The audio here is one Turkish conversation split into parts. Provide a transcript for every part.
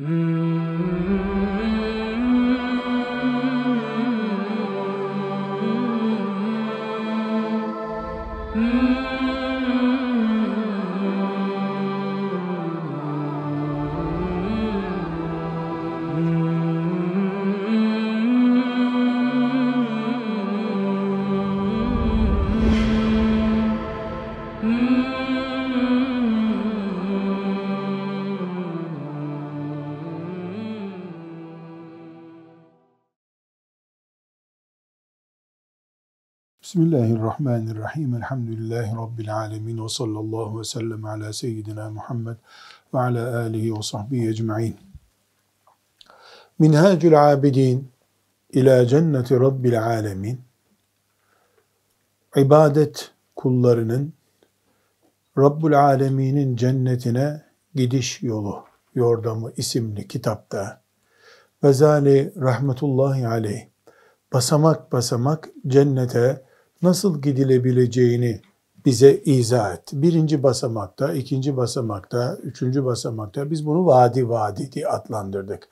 Mm-hmm. Bismillahirrahmanirrahim. Elhamdülillahi Rabbil alemin. Ve sallallahu ve sellem ala seyyidina Muhammed ve ala alihi ve sahbihi ecma'in. Minhacül abidin ila cenneti Rabbil alemin. İbadet kullarının Rabbul Alemin'in cennetine gidiş yolu, yordamı isimli kitapta Vezali rahmetullahi aleyh basamak basamak cennete nasıl gidilebileceğini bize izah et. Birinci basamakta, ikinci basamakta, üçüncü basamakta biz bunu vadi vadi diye adlandırdık.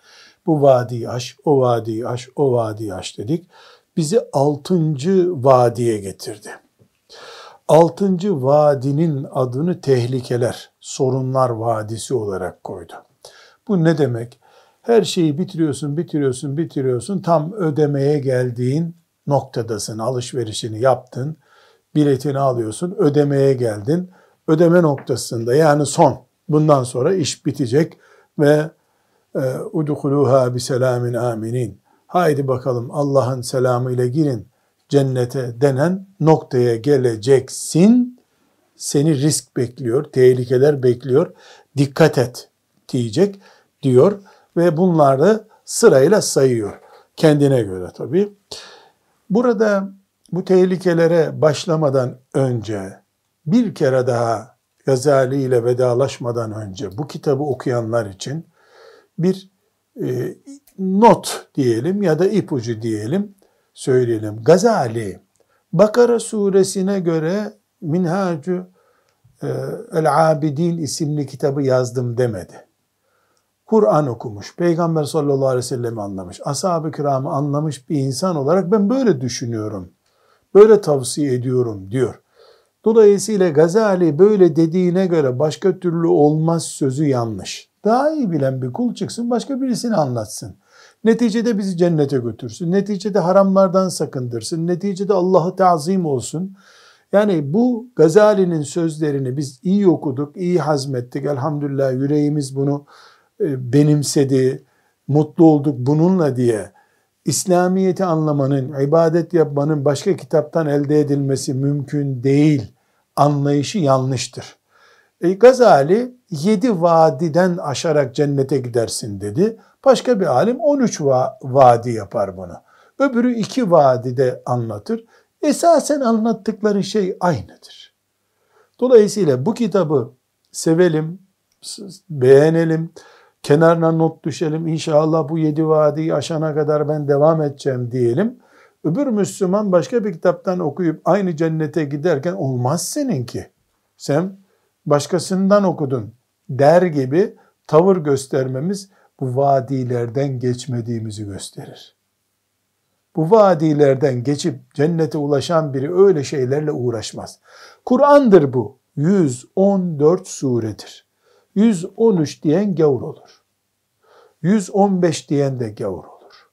Bu vadiyi aş, o vadiyi aş, o vadiyi aş dedik. Bizi altıncı vadiye getirdi. Altıncı vadinin adını tehlikeler, sorunlar vadisi olarak koydu. Bu ne demek? Her şeyi bitiriyorsun, bitiriyorsun, bitiriyorsun. Tam ödemeye geldiğin noktadasın, alışverişini yaptın, biletini alıyorsun, ödemeye geldin. Ödeme noktasında yani son, bundan sonra iş bitecek ve e, udhuluha bi selamin aminin. Haydi bakalım Allah'ın selamı ile girin cennete denen noktaya geleceksin. Seni risk bekliyor, tehlikeler bekliyor. Dikkat et diyecek diyor ve bunları sırayla sayıyor. Kendine göre tabii. Burada bu tehlikelere başlamadan önce bir kere daha Gazali ile vedalaşmadan önce bu kitabı okuyanlar için bir e, not diyelim ya da ipucu diyelim söyleyelim. Gazali Bakara suresine göre Minhacu e, El Abidin isimli kitabı yazdım demedi. Kur'an okumuş, Peygamber sallallahu aleyhi ve sellem anlamış, ashab-ı kiramı anlamış bir insan olarak ben böyle düşünüyorum, böyle tavsiye ediyorum diyor. Dolayısıyla Gazali böyle dediğine göre başka türlü olmaz sözü yanlış. Daha iyi bilen bir kul çıksın başka birisini anlatsın. Neticede bizi cennete götürsün. Neticede haramlardan sakındırsın. Neticede Allah'ı tazim olsun. Yani bu Gazali'nin sözlerini biz iyi okuduk, iyi hazmettik. Elhamdülillah yüreğimiz bunu benimsedi, mutlu olduk bununla diye İslamiyeti anlamanın, ibadet yapmanın başka kitaptan elde edilmesi mümkün değil anlayışı yanlıştır. E, Gazali yedi vadiden aşarak cennete gidersin dedi. Başka bir alim 13 va vadi yapar bunu. Öbürü iki vadide anlatır. Esasen anlattıkları şey aynıdır. Dolayısıyla bu kitabı sevelim, beğenelim, kenarına not düşelim. İnşallah bu yedi vadiyi aşana kadar ben devam edeceğim diyelim. Öbür Müslüman başka bir kitaptan okuyup aynı cennete giderken olmaz seninki. Sen başkasından okudun der gibi tavır göstermemiz bu vadilerden geçmediğimizi gösterir. Bu vadilerden geçip cennete ulaşan biri öyle şeylerle uğraşmaz. Kur'an'dır bu. 114 suredir. 113 diyen gavur olur. 115 diyen de gavur olur.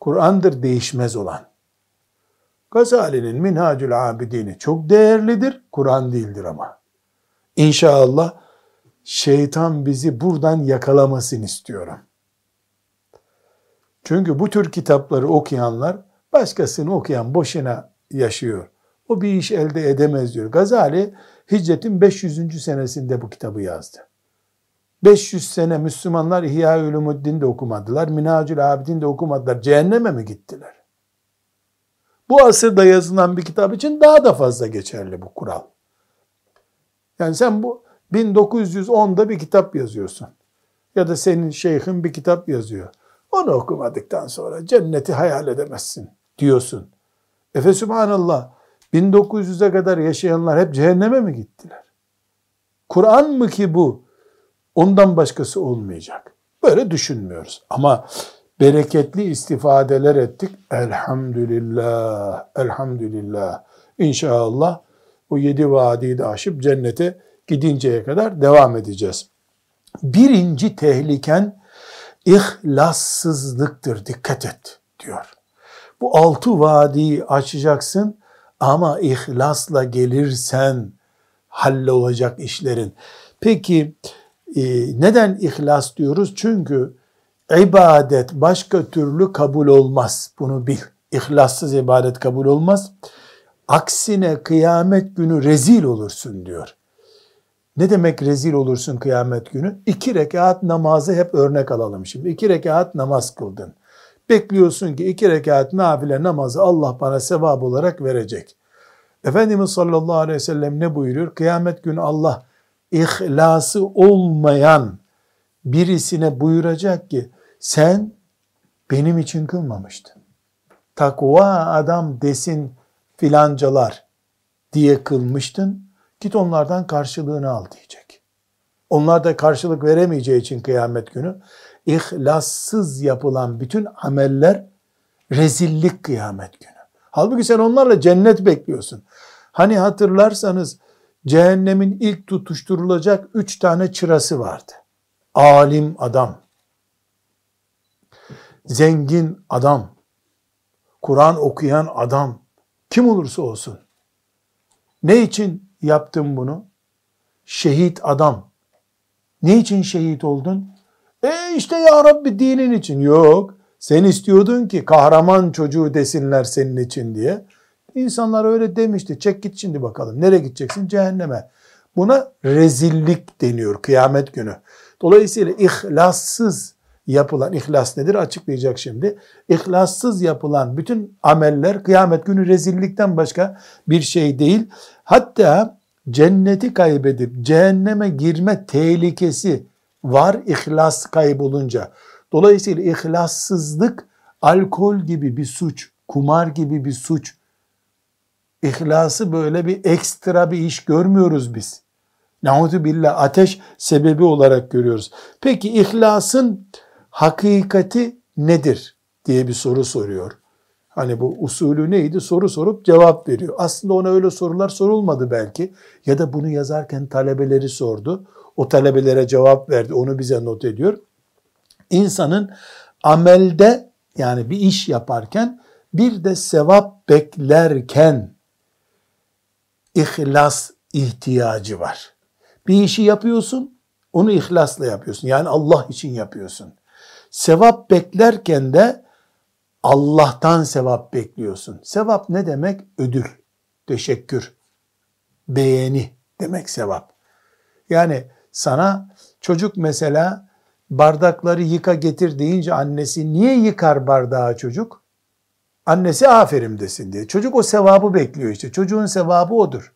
Kur'an'dır değişmez olan. Gazali'nin Minhacül Abidini çok değerlidir, Kur'an değildir ama. İnşallah şeytan bizi buradan yakalamasın istiyorum. Çünkü bu tür kitapları okuyanlar başkasını okuyan boşuna yaşıyor. O bir iş elde edemez diyor. Gazali hicretin 500. senesinde bu kitabı yazdı. 500 sene Müslümanlar İhya Ulumuddin de okumadılar. Minacül Abidin de okumadılar. Cehenneme mi gittiler? Bu asırda yazılan bir kitap için daha da fazla geçerli bu kural. Yani sen bu 1910'da bir kitap yazıyorsun. Ya da senin şeyhin bir kitap yazıyor. Onu okumadıktan sonra cenneti hayal edemezsin diyorsun. Efe Sübhanallah 1900'e kadar yaşayanlar hep cehenneme mi gittiler? Kur'an mı ki bu Ondan başkası olmayacak. Böyle düşünmüyoruz. Ama bereketli istifadeler ettik. Elhamdülillah, elhamdülillah. İnşallah o yedi vadiyi de aşıp cennete gidinceye kadar devam edeceğiz. Birinci tehliken ihlassızlıktır. Dikkat et diyor. Bu altı vadiyi açacaksın ama ihlasla gelirsen hallolacak işlerin. Peki e, neden ihlas diyoruz? Çünkü ibadet başka türlü kabul olmaz. Bunu bil. İhlassız ibadet kabul olmaz. Aksine kıyamet günü rezil olursun diyor. Ne demek rezil olursun kıyamet günü? İki rekat namazı hep örnek alalım şimdi. İki rekat namaz kıldın. Bekliyorsun ki iki rekat nafile namazı Allah bana sevap olarak verecek. Efendimiz sallallahu aleyhi ve sellem ne buyuruyor? Kıyamet günü Allah ihlası olmayan birisine buyuracak ki sen benim için kılmamıştın. Takva adam desin filancalar diye kılmıştın. Git onlardan karşılığını al diyecek. Onlar da karşılık veremeyeceği için kıyamet günü ihlassız yapılan bütün ameller rezillik kıyamet günü. Halbuki sen onlarla cennet bekliyorsun. Hani hatırlarsanız cehennemin ilk tutuşturulacak üç tane çırası vardı. Alim adam, zengin adam, Kur'an okuyan adam, kim olursa olsun. Ne için yaptın bunu? Şehit adam. Ne için şehit oldun? E işte ya Rabbi dinin için. Yok. Sen istiyordun ki kahraman çocuğu desinler senin için diye. İnsanlar öyle demişti. Çek git şimdi bakalım. Nereye gideceksin? Cehenneme. Buna rezillik deniyor kıyamet günü. Dolayısıyla ihlassız yapılan, ihlas nedir açıklayacak şimdi. İhlassız yapılan bütün ameller kıyamet günü rezillikten başka bir şey değil. Hatta cenneti kaybedip cehenneme girme tehlikesi var ihlas kaybolunca. Dolayısıyla ihlassızlık alkol gibi bir suç, kumar gibi bir suç. İhlası böyle bir ekstra bir iş görmüyoruz biz. Nauzu billah ateş sebebi olarak görüyoruz. Peki ihlasın hakikati nedir diye bir soru soruyor. Hani bu usulü neydi? Soru sorup cevap veriyor. Aslında ona öyle sorular sorulmadı belki. Ya da bunu yazarken talebeleri sordu. O talebelere cevap verdi. Onu bize not ediyor. İnsanın amelde yani bir iş yaparken bir de sevap beklerken ihlas ihtiyacı var. Bir işi yapıyorsun, onu ihlasla yapıyorsun. Yani Allah için yapıyorsun. Sevap beklerken de Allah'tan sevap bekliyorsun. Sevap ne demek? Ödül, teşekkür, beğeni demek sevap. Yani sana çocuk mesela bardakları yıka getir deyince annesi niye yıkar bardağı çocuk? Annesi aferin desin diye. Çocuk o sevabı bekliyor işte. Çocuğun sevabı odur.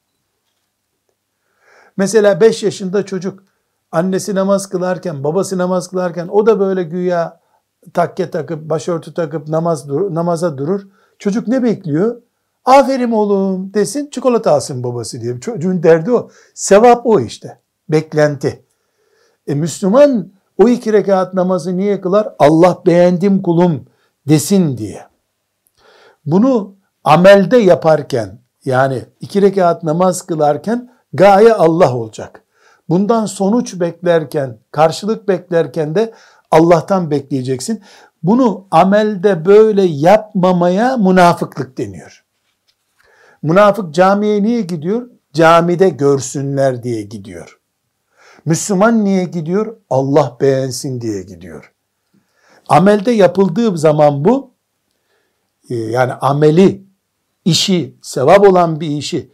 Mesela 5 yaşında çocuk annesi namaz kılarken, babası namaz kılarken o da böyle güya takke takıp, başörtü takıp namaz namaza durur. Çocuk ne bekliyor? Aferin oğlum desin, çikolata alsın babası diye. Çocuğun derdi o. Sevap o işte. Beklenti. E Müslüman o iki rekat namazı niye kılar? Allah beğendim kulum desin diye. Bunu amelde yaparken yani iki rekat namaz kılarken gaye Allah olacak. Bundan sonuç beklerken, karşılık beklerken de Allah'tan bekleyeceksin. Bunu amelde böyle yapmamaya münafıklık deniyor. Münafık camiye niye gidiyor? Camide görsünler diye gidiyor. Müslüman niye gidiyor? Allah beğensin diye gidiyor. Amelde yapıldığı zaman bu, e, yani ameli, işi, sevap olan bir işi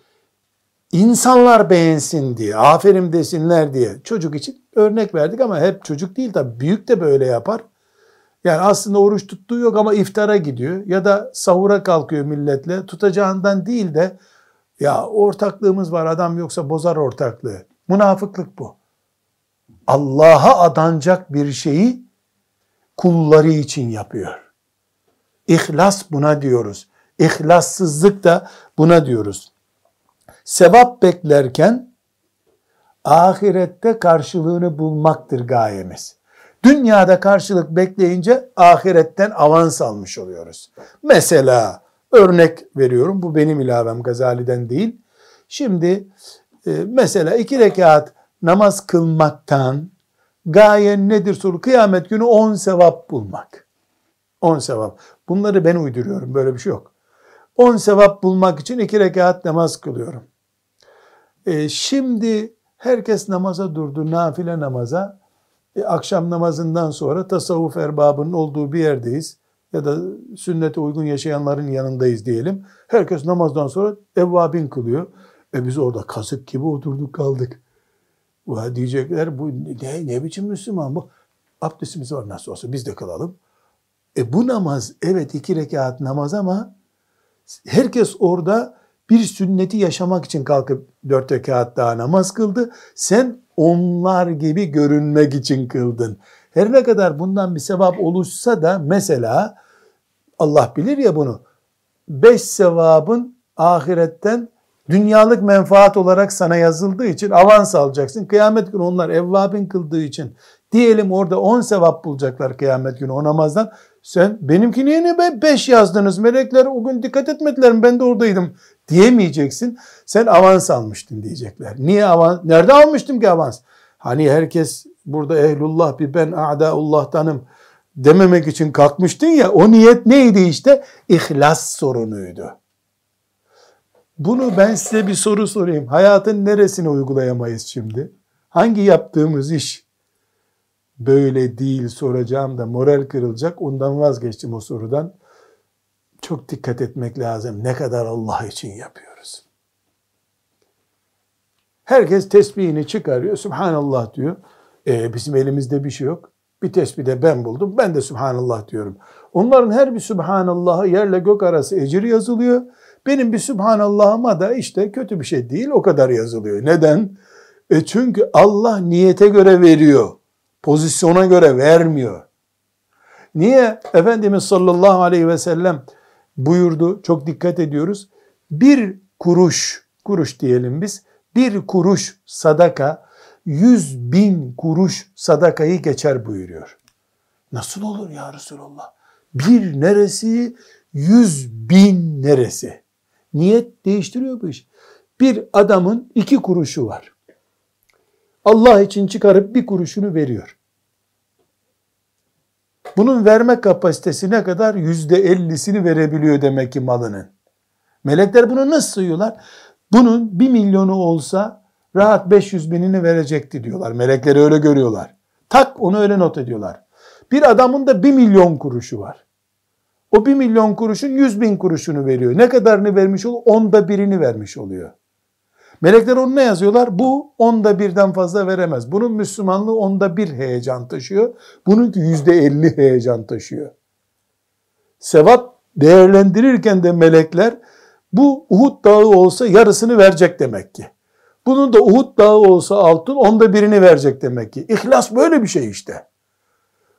insanlar beğensin diye, aferin desinler diye çocuk için örnek verdik ama hep çocuk değil tabi büyük de böyle yapar. Yani aslında oruç tuttuğu yok ama iftara gidiyor ya da sahura kalkıyor milletle tutacağından değil de ya ortaklığımız var adam yoksa bozar ortaklığı. Münafıklık bu. Allah'a adanacak bir şeyi kulları için yapıyor. İhlas buna diyoruz. İhlassızlık da buna diyoruz sevap beklerken ahirette karşılığını bulmaktır gayemiz. Dünyada karşılık bekleyince ahiretten avans almış oluyoruz. Mesela örnek veriyorum bu benim ilavem Gazali'den değil. Şimdi e, mesela iki rekat namaz kılmaktan gayen nedir soru? Kıyamet günü on sevap bulmak. On sevap. Bunları ben uyduruyorum. Böyle bir şey yok. On sevap bulmak için iki rekat namaz kılıyorum. E, şimdi herkes namaza durdu. Nafile namaza. E, akşam namazından sonra tasavvuf erbabının olduğu bir yerdeyiz. Ya da sünnete uygun yaşayanların yanındayız diyelim. Herkes namazdan sonra evvabin kılıyor. E biz orada kasık gibi oturduk kaldık. Bu diyecekler bu ne, ne biçim Müslüman bu? Abdestimiz var nasıl olsa biz de kılalım. E bu namaz evet iki rekat namaz ama herkes orada bir sünneti yaşamak için kalkıp dört rekat daha namaz kıldı. Sen onlar gibi görünmek için kıldın. Her ne kadar bundan bir sevap oluşsa da mesela Allah bilir ya bunu. Beş sevabın ahiretten dünyalık menfaat olarak sana yazıldığı için avans alacaksın. Kıyamet günü onlar evvabin kıldığı için diyelim orada on sevap bulacaklar kıyamet günü o namazdan. Sen benimki niye ne beş yazdınız melekler o gün dikkat etmediler mi ben de oradaydım diyemeyeceksin. Sen avans almıştın diyecekler. Niye avans? Nerede almıştım ki avans? Hani herkes burada ehlullah bir ben a'daullah'tanım dememek için kalkmıştın ya o niyet neydi işte? İhlas sorunuydu. Bunu ben size bir soru sorayım. Hayatın neresini uygulayamayız şimdi? Hangi yaptığımız iş böyle değil soracağım da moral kırılacak. Ondan vazgeçtim o sorudan. Çok dikkat etmek lazım. Ne kadar Allah için yapıyoruz. Herkes tesbihini çıkarıyor. Subhanallah diyor. E, bizim elimizde bir şey yok. Bir tesbih de ben buldum. Ben de Subhanallah diyorum. Onların her bir Subhanallah'ı yerle gök arası ecir yazılıyor. Benim bir Subhanallah'ıma da işte kötü bir şey değil o kadar yazılıyor. Neden? E çünkü Allah niyete göre veriyor. Pozisyona göre vermiyor. Niye? Efendimiz sallallahu aleyhi ve sellem buyurdu. Çok dikkat ediyoruz. Bir kuruş, kuruş diyelim biz, bir kuruş sadaka, yüz bin kuruş sadakayı geçer buyuruyor. Nasıl olur ya Resulallah? Bir neresi, yüz bin neresi? Niyet değiştiriyor bu iş. Bir adamın iki kuruşu var. Allah için çıkarıp bir kuruşunu veriyor. Bunun verme kapasitesi ne kadar? Yüzde ellisini verebiliyor demek ki malının. Melekler bunu nasıl sayıyorlar? Bunun bir milyonu olsa rahat 500 binini verecekti diyorlar. Melekleri öyle görüyorlar. Tak onu öyle not ediyorlar. Bir adamın da bir milyon kuruşu var. O bir milyon kuruşun yüz bin kuruşunu veriyor. Ne kadarını vermiş oluyor? Onda birini vermiş oluyor. Melekler onu ne yazıyorlar? Bu onda birden fazla veremez. Bunun Müslümanlığı onda bir heyecan taşıyor. Bununki yüzde elli heyecan taşıyor. Sevap değerlendirirken de melekler bu Uhud dağı olsa yarısını verecek demek ki. Bunun da Uhud dağı olsa altın onda birini verecek demek ki. İhlas böyle bir şey işte.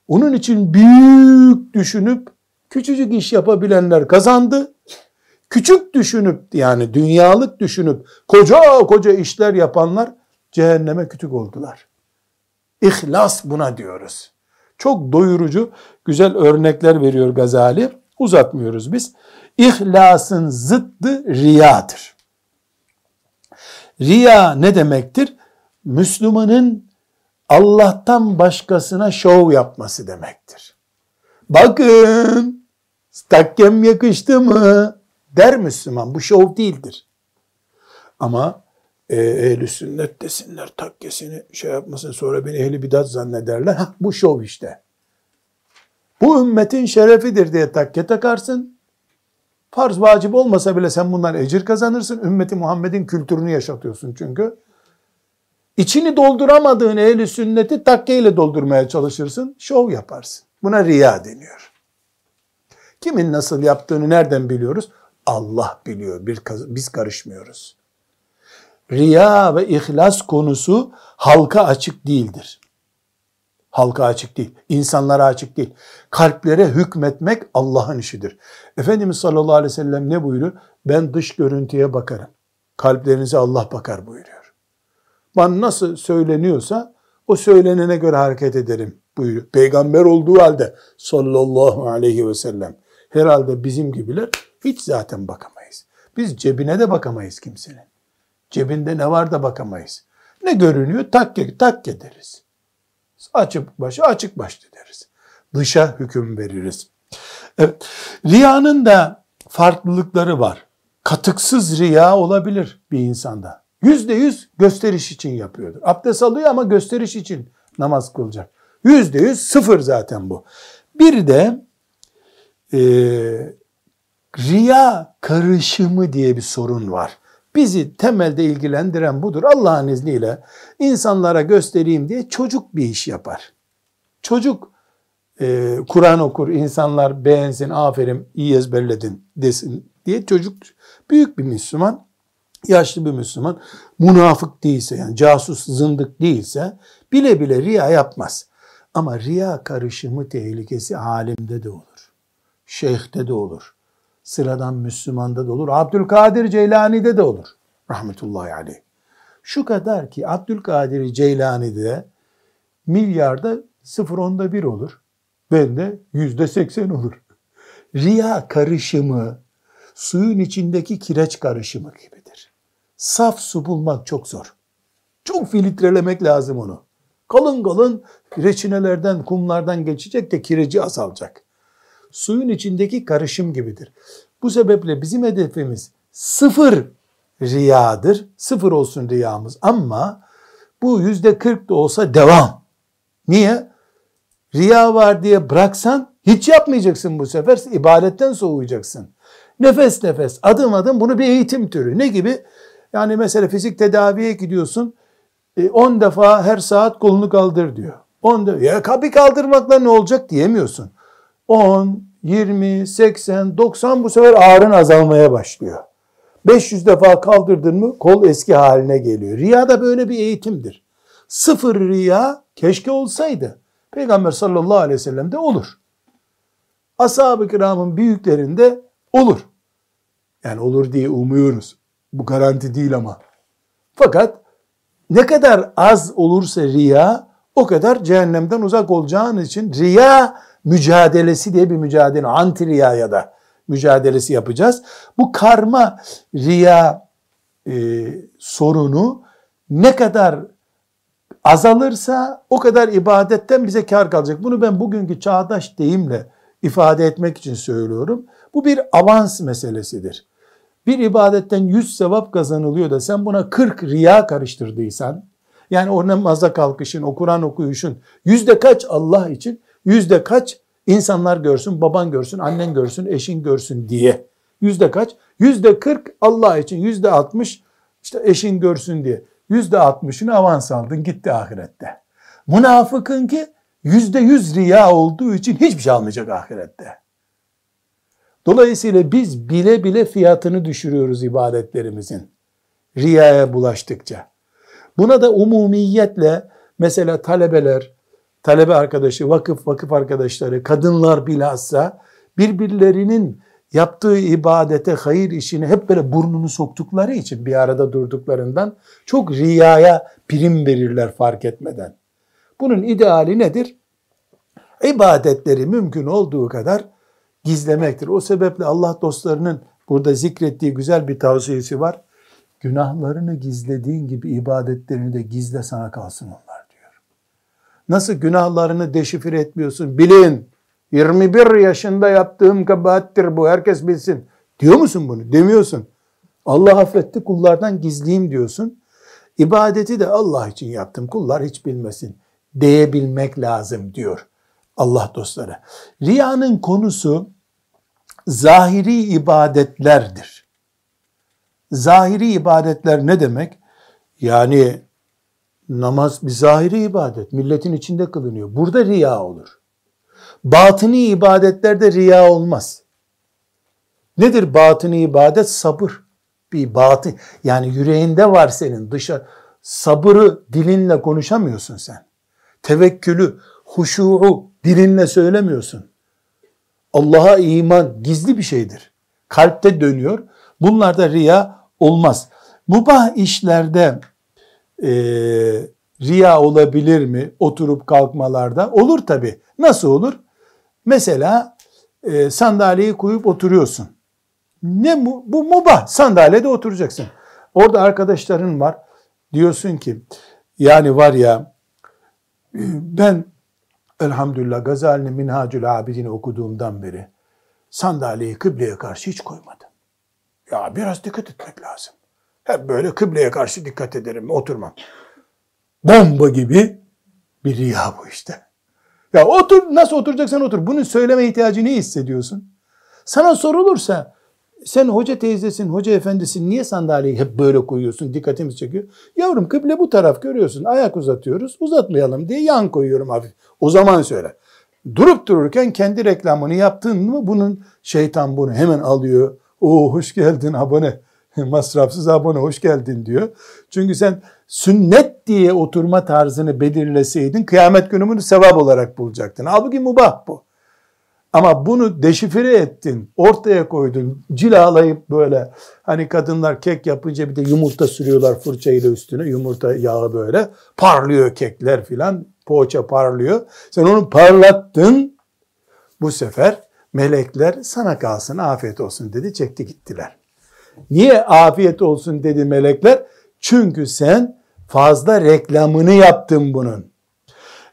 Onun için büyük düşünüp küçücük iş yapabilenler kazandı. Küçük düşünüp yani dünyalık düşünüp koca koca işler yapanlar cehenneme kütük oldular. İhlas buna diyoruz. Çok doyurucu güzel örnekler veriyor Gazali. Uzatmıyoruz biz. İhlasın zıddı riyadır. Riya ne demektir? Müslümanın Allah'tan başkasına şov yapması demektir. Bakın takkem yakıştı mı? der Müslüman. Bu şov değildir. Ama e, ehli sünnet desinler takkesini şey yapmasın sonra beni ehli bidat zannederler. Hah, bu şov işte. Bu ümmetin şerefidir diye takke takarsın. Farz vacip olmasa bile sen bundan ecir kazanırsın. Ümmeti Muhammed'in kültürünü yaşatıyorsun çünkü. İçini dolduramadığın ehli sünneti takkeyle doldurmaya çalışırsın. Şov yaparsın. Buna riya deniyor. Kimin nasıl yaptığını nereden biliyoruz? Allah biliyor. Biz karışmıyoruz. Riya ve ihlas konusu halka açık değildir. Halka açık değil. insanlara açık değil. Kalplere hükmetmek Allah'ın işidir. Efendimiz sallallahu aleyhi ve sellem ne buyuruyor? Ben dış görüntüye bakarım. Kalplerinize Allah bakar buyuruyor. bana nasıl söyleniyorsa o söylenene göre hareket ederim buyuruyor. Peygamber olduğu halde sallallahu aleyhi ve sellem. Herhalde bizim gibiler hiç zaten bakamayız. Biz cebine de bakamayız kimsenin. Cebinde ne var da bakamayız. Ne görünüyor? Takke, takke deriz. Açık başı açık başlı deriz. Dışa hüküm veririz. Evet. Riyanın da farklılıkları var. Katıksız riya olabilir bir insanda. Yüzde yüz gösteriş için yapıyordur. Abdest alıyor ama gösteriş için namaz kılacak. Yüzde yüz sıfır zaten bu. Bir de e, riya karışımı diye bir sorun var. Bizi temelde ilgilendiren budur. Allah'ın izniyle insanlara göstereyim diye çocuk bir iş yapar. Çocuk e, Kur'an okur, insanlar beğensin, aferin, iyi ezberledin desin diye çocuk büyük bir Müslüman, yaşlı bir Müslüman, münafık değilse yani casus, zındık değilse bile bile riya yapmaz. Ama riya karışımı tehlikesi alimde de olur. Şeyhte de olur. Sıradan Müslümanda da olur. Abdülkadir Ceylani'de de olur. Rahmetullahi aleyh. Şu kadar ki Abdülkadir Ceylani'de milyarda sıfır onda bir olur. Bende yüzde seksen olur. Riya karışımı suyun içindeki kireç karışımı gibidir. Saf su bulmak çok zor. Çok filtrelemek lazım onu. Kalın kalın reçinelerden, kumlardan geçecek de kireci azalacak. Suyun içindeki karışım gibidir. Bu sebeple bizim hedefimiz sıfır riyadır. Sıfır olsun riyamız ama bu yüzde kırk da olsa devam. Niye? Riya var diye bıraksan hiç yapmayacaksın bu sefer. ibadetten soğuyacaksın. Nefes nefes, adım adım bunu bir eğitim türü. Ne gibi? Yani mesela fizik tedaviye gidiyorsun. 10 e, defa her saat kolunu kaldır diyor. 10 defa. Ya bir kaldırmakla ne olacak diyemiyorsun. 10, 20, 80, 90 bu sefer ağrın azalmaya başlıyor. 500 defa kaldırdın mı kol eski haline geliyor. Riya da böyle bir eğitimdir. Sıfır riya keşke olsaydı. Peygamber sallallahu aleyhi ve sellem'de olur. Ashab-ı kiramın büyüklerinde olur. Yani olur diye umuyoruz. Bu garanti değil ama. Fakat ne kadar az olursa riya o kadar cehennemden uzak olacağın için riya mücadelesi diye bir mücadele anti riya ya da mücadelesi yapacağız. Bu karma riya e, sorunu ne kadar azalırsa o kadar ibadetten bize kar kalacak. Bunu ben bugünkü çağdaş deyimle ifade etmek için söylüyorum. Bu bir avans meselesidir. Bir ibadetten 100 sevap kazanılıyor da sen buna 40 riya karıştırdıysan, yani o namaza kalkışın, o Kur'an okuyuşun yüzde kaç Allah için, yüzde kaç insanlar görsün, baban görsün, annen görsün, eşin görsün diye. Yüzde kaç? Yüzde 40 Allah için, yüzde 60 işte eşin görsün diye. Yüzde altmışını avans aldın gitti ahirette. Münafıkın ki yüzde yüz riya olduğu için hiçbir şey almayacak ahirette. Dolayısıyla biz bile bile fiyatını düşürüyoruz ibadetlerimizin. Riyaya bulaştıkça. Buna da umumiyetle mesela talebeler, talebe arkadaşı, vakıf vakıf arkadaşları, kadınlar bilhassa birbirlerinin yaptığı ibadete, hayır işine hep böyle burnunu soktukları için bir arada durduklarından çok riyaya prim verirler fark etmeden. Bunun ideali nedir? İbadetleri mümkün olduğu kadar gizlemektir. O sebeple Allah dostlarının burada zikrettiği güzel bir tavsiyesi var. Günahlarını gizlediğin gibi ibadetlerini de gizle sana kalsın onlar. Nasıl günahlarını deşifre etmiyorsun? Bilin 21 yaşında yaptığım kabahattir bu herkes bilsin. Diyor musun bunu? Demiyorsun. Allah affetti kullardan gizliyim diyorsun. İbadeti de Allah için yaptım kullar hiç bilmesin diyebilmek lazım diyor Allah dostları. Riyanın konusu zahiri ibadetlerdir. Zahiri ibadetler ne demek? Yani namaz bir zahiri ibadet. Milletin içinde kılınıyor. Burada riya olur. Batını ibadetlerde riya olmaz. Nedir batını ibadet? Sabır. Bir batı yani yüreğinde var senin dışa sabırı dilinle konuşamıyorsun sen. Tevekkülü, huşu'u dilinle söylemiyorsun. Allah'a iman gizli bir şeydir. Kalpte dönüyor. Bunlarda riya olmaz. Mubah işlerde e, riya olabilir mi oturup kalkmalarda? Olur tabi. Nasıl olur? Mesela e, sandalyeyi koyup oturuyorsun. Ne bu? Bu mubah. Sandalyede oturacaksın. Orada arkadaşların var. Diyorsun ki yani var ya ben elhamdülillah Gazali'nin Minhacül Abidin'i okuduğumdan beri sandalyeyi kıbleye karşı hiç koymadım. Ya biraz dikkat etmek lazım. Hep böyle kıbleye karşı dikkat ederim, oturmam. Bomba gibi bir riya bu işte. Ya otur, nasıl oturacaksan otur. Bunu söyleme ihtiyacı ne hissediyorsun? Sana sorulursa, sen hoca teyzesin, hoca efendisin, niye sandalyeyi hep böyle koyuyorsun, dikkatimiz çekiyor. Yavrum kıble bu taraf görüyorsun, ayak uzatıyoruz, uzatmayalım diye yan koyuyorum hafif. O zaman söyle. Durup dururken kendi reklamını yaptın mı bunun şeytan bunu hemen alıyor. O hoş geldin abone. Masrafsız abone hoş geldin diyor. Çünkü sen sünnet diye oturma tarzını belirleseydin kıyamet günü bunu sevap olarak bulacaktın. Halbuki mubah bu. Ama bunu deşifre ettin, ortaya koydun, cilalayıp böyle hani kadınlar kek yapınca bir de yumurta sürüyorlar fırçayla üstüne, yumurta yağı böyle parlıyor kekler filan, poğaça parlıyor. Sen onu parlattın, bu sefer melekler sana kalsın afiyet olsun dedi çekti gittiler. Niye afiyet olsun dedi melekler? Çünkü sen fazla reklamını yaptın bunun.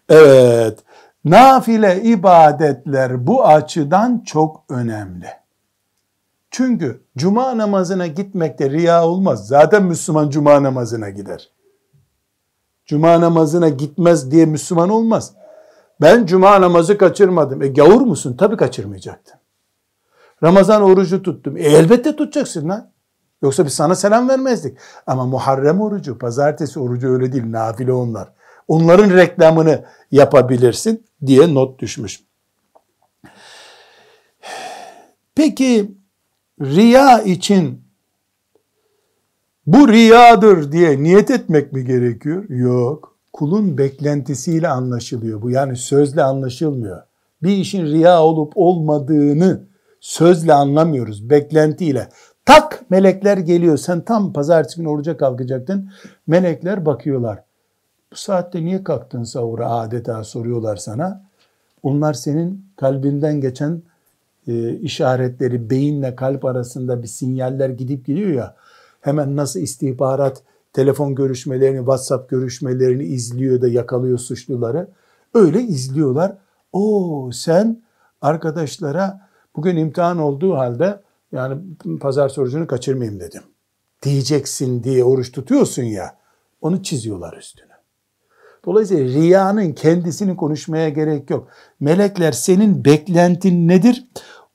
Evet, nafile ibadetler bu açıdan çok önemli. Çünkü cuma namazına gitmekte riya olmaz. Zaten Müslüman cuma namazına gider. Cuma namazına gitmez diye Müslüman olmaz. Ben cuma namazı kaçırmadım. E gavur musun? Tabii kaçırmayacaktın. Ramazan orucu tuttum. E elbette tutacaksın lan. Yoksa biz sana selam vermezdik. Ama Muharrem orucu, pazartesi orucu öyle değil. Nafile onlar. Onların reklamını yapabilirsin diye not düşmüş. Peki riya için bu riyadır diye niyet etmek mi gerekiyor? Yok. Kulun beklentisiyle anlaşılıyor bu. Yani sözle anlaşılmıyor. Bir işin riya olup olmadığını sözle anlamıyoruz. Beklentiyle. Tak melekler geliyor. Sen tam pazartesi günü oruca kalkacaktın. Melekler bakıyorlar. Bu saatte niye kalktın sahura adeta soruyorlar sana. Onlar senin kalbinden geçen e, işaretleri beyinle kalp arasında bir sinyaller gidip gidiyor ya. Hemen nasıl istihbarat telefon görüşmelerini, WhatsApp görüşmelerini izliyor da yakalıyor suçluları. Öyle izliyorlar. O sen arkadaşlara bugün imtihan olduğu halde yani pazar sorucunu kaçırmayayım dedim. Diyeceksin diye oruç tutuyorsun ya. Onu çiziyorlar üstüne. Dolayısıyla riyanın kendisini konuşmaya gerek yok. Melekler senin beklentin nedir?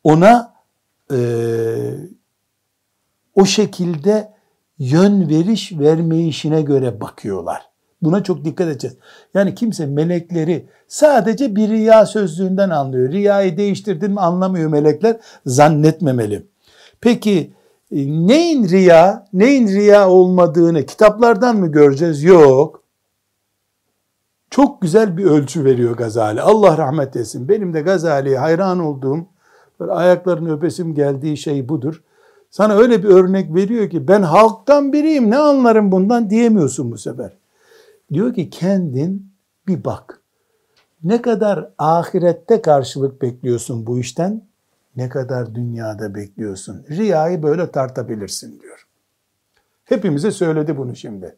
Ona e, o şekilde yön veriş vermeyişine göre bakıyorlar. Buna çok dikkat edeceğiz. Yani kimse melekleri sadece bir riya sözlüğünden anlıyor. Riyayı değiştirdin mi anlamıyor melekler. Zannetmemeli. Peki e, neyin riya, neyin riya olmadığını kitaplardan mı göreceğiz? Yok. Çok güzel bir ölçü veriyor Gazali. Allah rahmet etsin. Benim de Gazali'ye hayran olduğum, böyle ayaklarını öpesim geldiği şey budur. Sana öyle bir örnek veriyor ki ben halktan biriyim ne anlarım bundan diyemiyorsun bu sefer. Diyor ki kendin bir bak. Ne kadar ahirette karşılık bekliyorsun bu işten? Ne kadar dünyada bekliyorsun? Riyayı böyle tartabilirsin diyor. Hepimize söyledi bunu şimdi.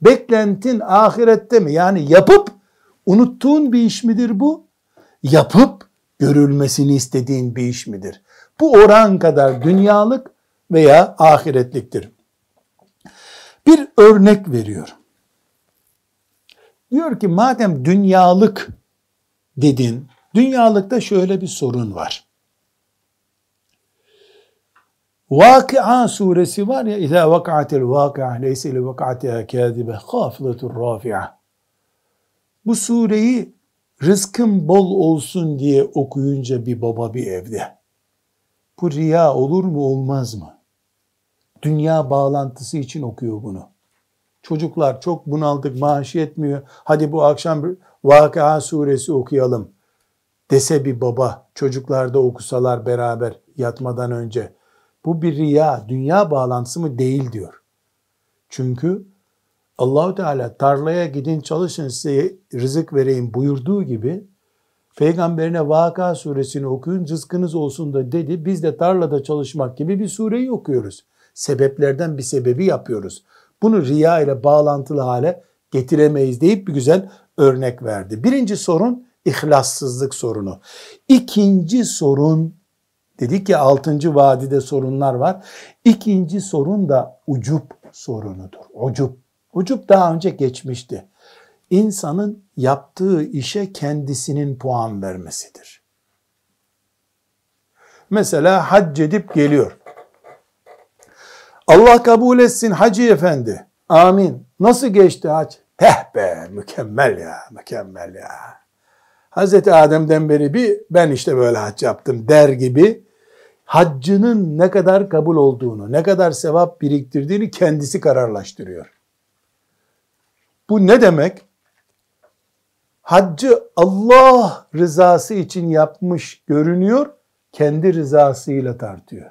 Beklentin ahirette mi? Yani yapıp unuttuğun bir iş midir bu? Yapıp görülmesini istediğin bir iş midir? Bu oran kadar dünyalık veya ahiretliktir. Bir örnek veriyor. Diyor ki madem dünyalık dedin, dünyalıkta şöyle bir sorun var. Vakıa suresi var ya İzâ vaka'atil vakıa leyse li vaka'atiha kâzibe hafılatur rafi'a. Bu sureyi rızkın bol olsun diye okuyunca bir baba bir evde. Bu riya olur mu olmaz mı? Dünya bağlantısı için okuyor bunu. Çocuklar çok bunaldık maaş yetmiyor. Hadi bu akşam bir Vakıa suresi okuyalım dese bir baba çocuklar da okusalar beraber yatmadan önce bu bir riya, dünya bağlantısı mı değil diyor. Çünkü Allahu Teala tarlaya gidin çalışın size rızık vereyim buyurduğu gibi peygamberine Vaka suresini okuyun rızkınız olsun da dedi. Biz de tarlada çalışmak gibi bir sureyi okuyoruz. Sebeplerden bir sebebi yapıyoruz. Bunu riya ile bağlantılı hale getiremeyiz deyip bir güzel örnek verdi. Birinci sorun ihlassızlık sorunu. İkinci sorun dedik ya altıncı vadide sorunlar var. İkinci sorun da ucup sorunudur. Ucup. Ucup daha önce geçmişti. İnsanın yaptığı işe kendisinin puan vermesidir. Mesela hac edip geliyor. Allah kabul etsin hacı efendi. Amin. Nasıl geçti hac? Heh be mükemmel ya mükemmel ya. Hazreti Adem'den beri bir ben işte böyle hac yaptım der gibi haccının ne kadar kabul olduğunu, ne kadar sevap biriktirdiğini kendisi kararlaştırıyor. Bu ne demek? Haccı Allah rızası için yapmış görünüyor, kendi rızasıyla tartıyor.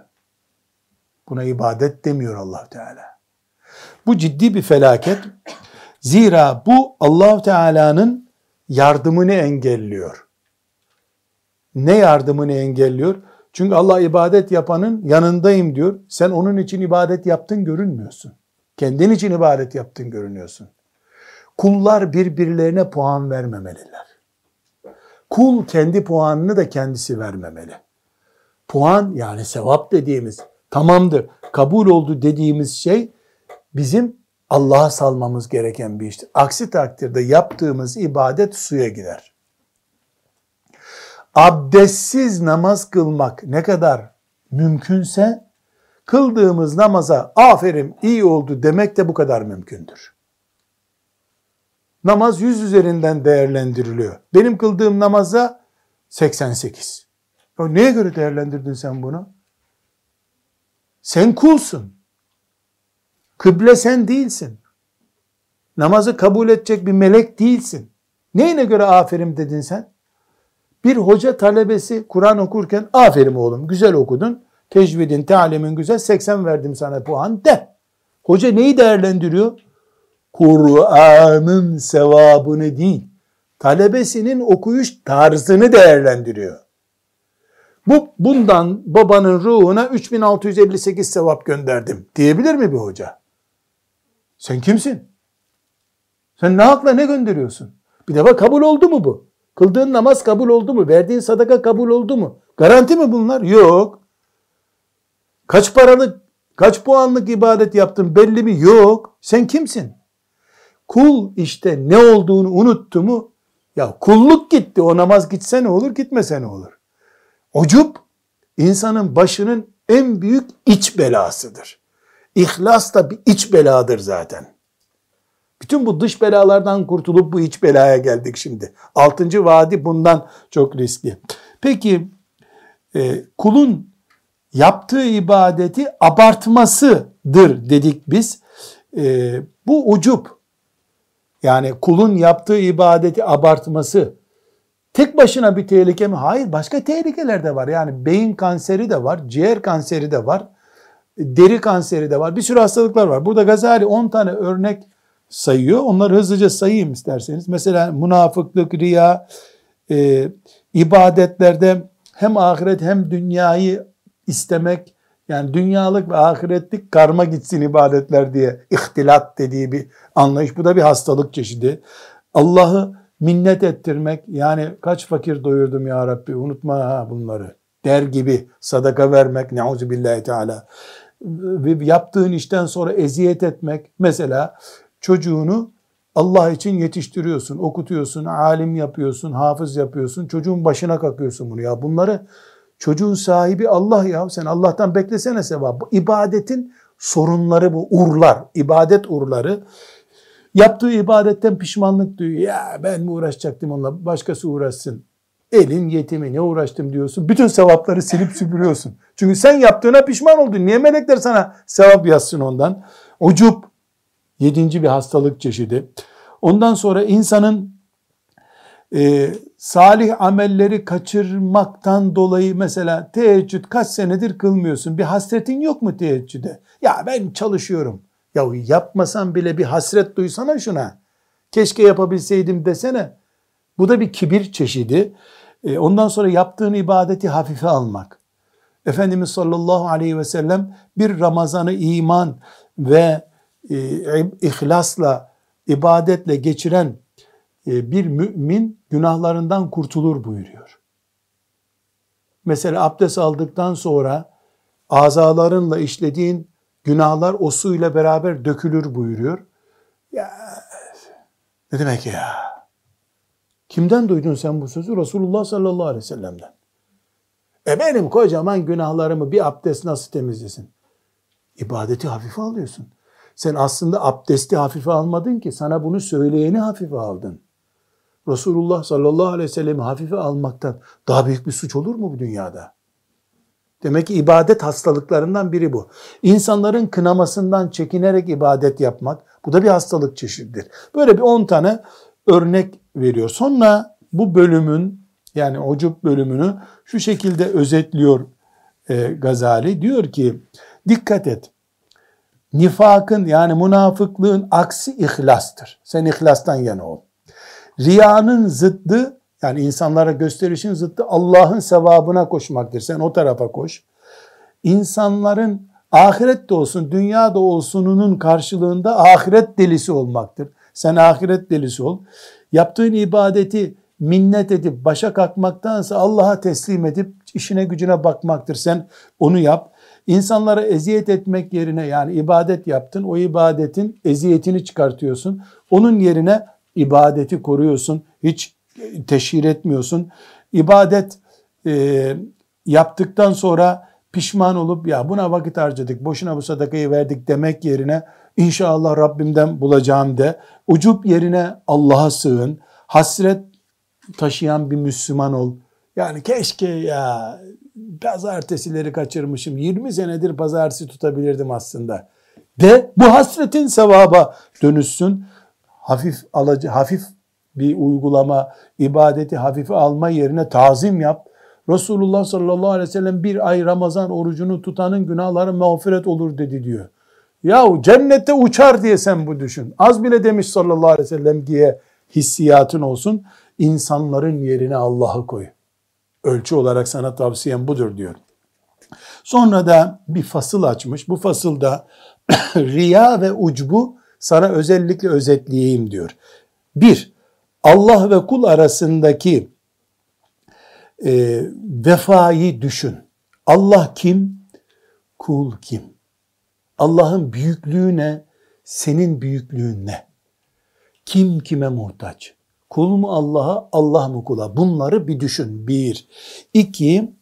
Buna ibadet demiyor allah Teala. Bu ciddi bir felaket. Zira bu allah Teala'nın yardımını engelliyor. Ne yardımını engelliyor? Çünkü Allah ibadet yapanın yanındayım diyor. Sen onun için ibadet yaptın görünmüyorsun. Kendin için ibadet yaptın görünüyorsun. Kullar birbirlerine puan vermemeliler. Kul kendi puanını da kendisi vermemeli. Puan yani sevap dediğimiz tamamdır, kabul oldu dediğimiz şey bizim Allah'a salmamız gereken bir iştir. Aksi takdirde yaptığımız ibadet suya gider. Abdestsiz namaz kılmak ne kadar mümkünse kıldığımız namaza aferin iyi oldu demek de bu kadar mümkündür. Namaz 100 üzerinden değerlendiriliyor. Benim kıldığım namaza 88. Ya neye göre değerlendirdin sen bunu? Sen kulsun. Kıble sen değilsin. Namazı kabul edecek bir melek değilsin. Neyine göre aferin dedin sen? Bir hoca talebesi Kur'an okurken aferin oğlum güzel okudun. Tecvidin, talimin güzel 80 verdim sana puan de. Hoca neyi değerlendiriyor? Kur'an'ın sevabını değil, talebesinin okuyuş tarzını değerlendiriyor. Bu bundan babanın ruhuna 3658 sevap gönderdim diyebilir mi bir hoca? Sen kimsin? Sen ne hakla ne gönderiyorsun? Bir defa kabul oldu mu bu? Kıldığın namaz kabul oldu mu? Verdiğin sadaka kabul oldu mu? Garanti mi bunlar? Yok. Kaç paralık, kaç puanlık ibadet yaptın belli mi? Yok. Sen kimsin? Kul işte ne olduğunu unuttu mu? Ya kulluk gitti. O namaz gitse ne olur, gitmese ne olur? Ucup insanın başının en büyük iç belasıdır. İhlas da bir iç beladır zaten. Bütün bu dış belalardan kurtulup bu iç belaya geldik şimdi. Altıncı vadi bundan çok riskli. Peki e, kulun yaptığı ibadeti abartmasıdır dedik biz. E, bu ucup yani kulun yaptığı ibadeti abartması tek başına bir tehlike mi? Hayır başka tehlikeler de var. Yani beyin kanseri de var, ciğer kanseri de var, deri kanseri de var. Bir sürü hastalıklar var. Burada Gazali 10 tane örnek sayıyor. Onları hızlıca sayayım isterseniz. Mesela münafıklık, riya, e, ibadetlerde hem ahiret hem dünyayı istemek, yani dünyalık ve ahiretlik karma gitsin ibadetler diye ihtilat dediği bir anlayış. Bu da bir hastalık çeşidi. Allah'ı minnet ettirmek, yani kaç fakir doyurdum ya Rabbi unutma ha bunları der gibi sadaka vermek, neuzubillahi teala. Ve yaptığın işten sonra eziyet etmek, mesela çocuğunu Allah için yetiştiriyorsun, okutuyorsun, alim yapıyorsun, hafız yapıyorsun, çocuğun başına kakıyorsun bunu ya. Bunları çocuğun sahibi Allah ya. Sen Allah'tan beklesene sevap. Bu ibadetin sorunları bu urlar, ibadet urları. Yaptığı ibadetten pişmanlık duyuyor. Ya ben mi uğraşacaktım onunla, başkası uğraşsın. Elin yetimi ne uğraştım diyorsun. Bütün sevapları silip süpürüyorsun. Çünkü sen yaptığına pişman oldun. Niye melekler sana sevap yazsın ondan? Ucup, Yedinci bir hastalık çeşidi. Ondan sonra insanın e, salih amelleri kaçırmaktan dolayı mesela teheccüd kaç senedir kılmıyorsun. Bir hasretin yok mu teheccüde? Ya ben çalışıyorum. Ya yapmasan bile bir hasret duysana şuna. Keşke yapabilseydim desene. Bu da bir kibir çeşidi. E, ondan sonra yaptığın ibadeti hafife almak. Efendimiz sallallahu aleyhi ve sellem bir Ramazan'ı iman ve ihlasla, ibadetle geçiren e, bir mümin günahlarından kurtulur buyuruyor. Mesela abdest aldıktan sonra azalarınla işlediğin günahlar o suyla beraber dökülür buyuruyor. Ya ne demek ya? Kimden duydun sen bu sözü? Resulullah sallallahu aleyhi ve sellem'den. E benim kocaman günahlarımı bir abdest nasıl temizlesin? İbadeti hafife alıyorsun. Sen aslında abdesti hafife almadın ki sana bunu söyleyeni hafife aldın. Resulullah sallallahu aleyhi ve sellem'i hafife almaktan daha büyük bir suç olur mu bu dünyada? Demek ki ibadet hastalıklarından biri bu. İnsanların kınamasından çekinerek ibadet yapmak, bu da bir hastalık çeşididir. Böyle bir 10 tane örnek veriyor. Sonra bu bölümün yani ucup bölümünü şu şekilde özetliyor e, Gazali. Diyor ki dikkat et. Nifakın yani münafıklığın aksi ihlastır. Sen ihlastan yana ol. Riyanın zıddı yani insanlara gösterişin zıddı Allah'ın sevabına koşmaktır. Sen o tarafa koş. İnsanların ahiret de olsun, dünya da olsununun karşılığında ahiret delisi olmaktır. Sen ahiret delisi ol. Yaptığın ibadeti minnet edip başa kalkmaktansa Allah'a teslim edip işine gücüne bakmaktır. Sen onu yap. İnsanlara eziyet etmek yerine yani ibadet yaptın. O ibadetin eziyetini çıkartıyorsun. Onun yerine ibadeti koruyorsun. Hiç teşhir etmiyorsun. İbadet e, yaptıktan sonra pişman olup ya buna vakit harcadık, boşuna bu sadakayı verdik demek yerine inşallah Rabbimden bulacağım de. Ucup yerine Allah'a sığın. Hasret taşıyan bir Müslüman ol. Yani keşke ya pazartesileri kaçırmışım. 20 senedir pazartesi tutabilirdim aslında. De bu hasretin sevaba dönüşsün. Hafif alıcı, hafif bir uygulama, ibadeti hafife alma yerine tazim yap. Resulullah sallallahu aleyhi ve sellem bir ay Ramazan orucunu tutanın günahları mağfiret olur dedi diyor. Yahu cennette uçar diye sen bu düşün. Az bile demiş sallallahu aleyhi ve sellem diye hissiyatın olsun. İnsanların yerine Allah'ı koy. Ölçü olarak sana tavsiyem budur diyor. Sonra da bir fasıl açmış. Bu fasılda riya ve ucbu sana özellikle özetleyeyim diyor. Bir, Allah ve kul arasındaki e, vefayı düşün. Allah kim? Kul kim? Allah'ın büyüklüğü ne? Senin büyüklüğün ne? Kim kime muhtaç? Kul mu Allah'a, Allah mı kula? Bunları bir düşün. Bir. İki,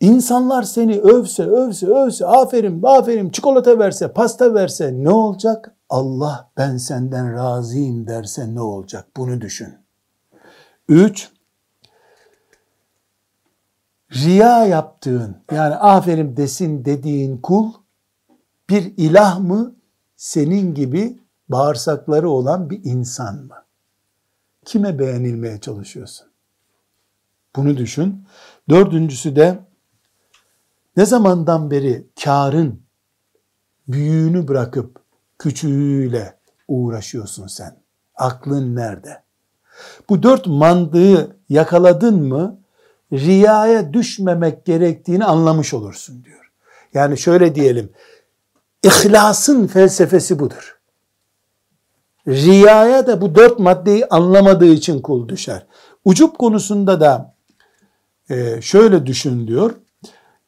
insanlar seni övse, övse, övse, aferin, aferin, çikolata verse, pasta verse ne olacak? Allah ben senden razıyım derse ne olacak? Bunu düşün. Üç, riya yaptığın, yani aferin desin dediğin kul, bir ilah mı, senin gibi bağırsakları olan bir insan mı? Kime beğenilmeye çalışıyorsun? Bunu düşün. Dördüncüsü de ne zamandan beri karın büyüğünü bırakıp küçüğüyle uğraşıyorsun sen? Aklın nerede? Bu dört mandığı yakaladın mı riyaya düşmemek gerektiğini anlamış olursun diyor. Yani şöyle diyelim, ihlasın felsefesi budur. Riyaya da bu dört maddeyi anlamadığı için kul düşer. Ucup konusunda da e, şöyle düşün diyor.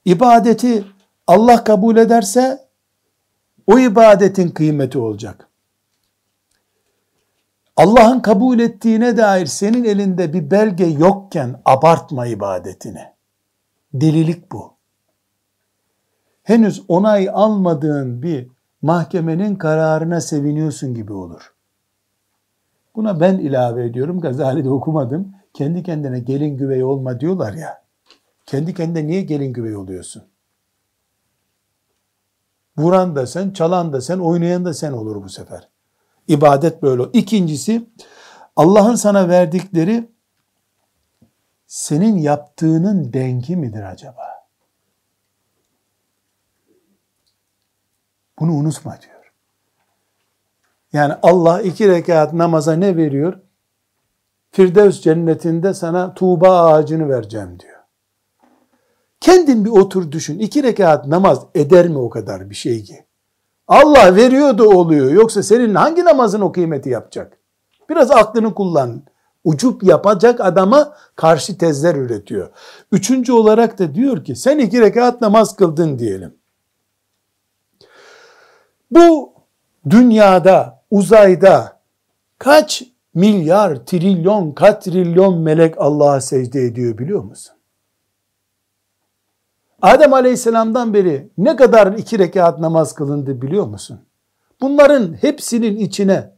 İbadeti Allah kabul ederse o ibadetin kıymeti olacak. Allah'ın kabul ettiğine dair senin elinde bir belge yokken abartma ibadetini. Delilik bu. Henüz onay almadığın bir mahkemenin kararına seviniyorsun gibi olur. Buna ben ilave ediyorum. Gazali'de okumadım. Kendi kendine gelin güvey olma diyorlar ya. Kendi kendine niye gelin güvey oluyorsun? Vuran da sen, çalan da sen, oynayan da sen olur bu sefer. İbadet böyle. İkincisi Allah'ın sana verdikleri senin yaptığının dengi midir acaba? Bunu unutma diyor. Yani Allah iki rekat namaza ne veriyor? Firdevs cennetinde sana Tuğba ağacını vereceğim diyor. Kendin bir otur düşün. İki rekat namaz eder mi o kadar bir şey ki? Allah veriyor da oluyor. Yoksa senin hangi namazın o kıymeti yapacak? Biraz aklını kullan. Ucup yapacak adama karşı tezler üretiyor. Üçüncü olarak da diyor ki sen iki rekat namaz kıldın diyelim. Bu dünyada, uzayda kaç milyar, trilyon, katrilyon melek Allah'a secde ediyor biliyor musun? Adem Aleyhisselam'dan beri ne kadar iki rekat namaz kılındı biliyor musun? Bunların hepsinin içine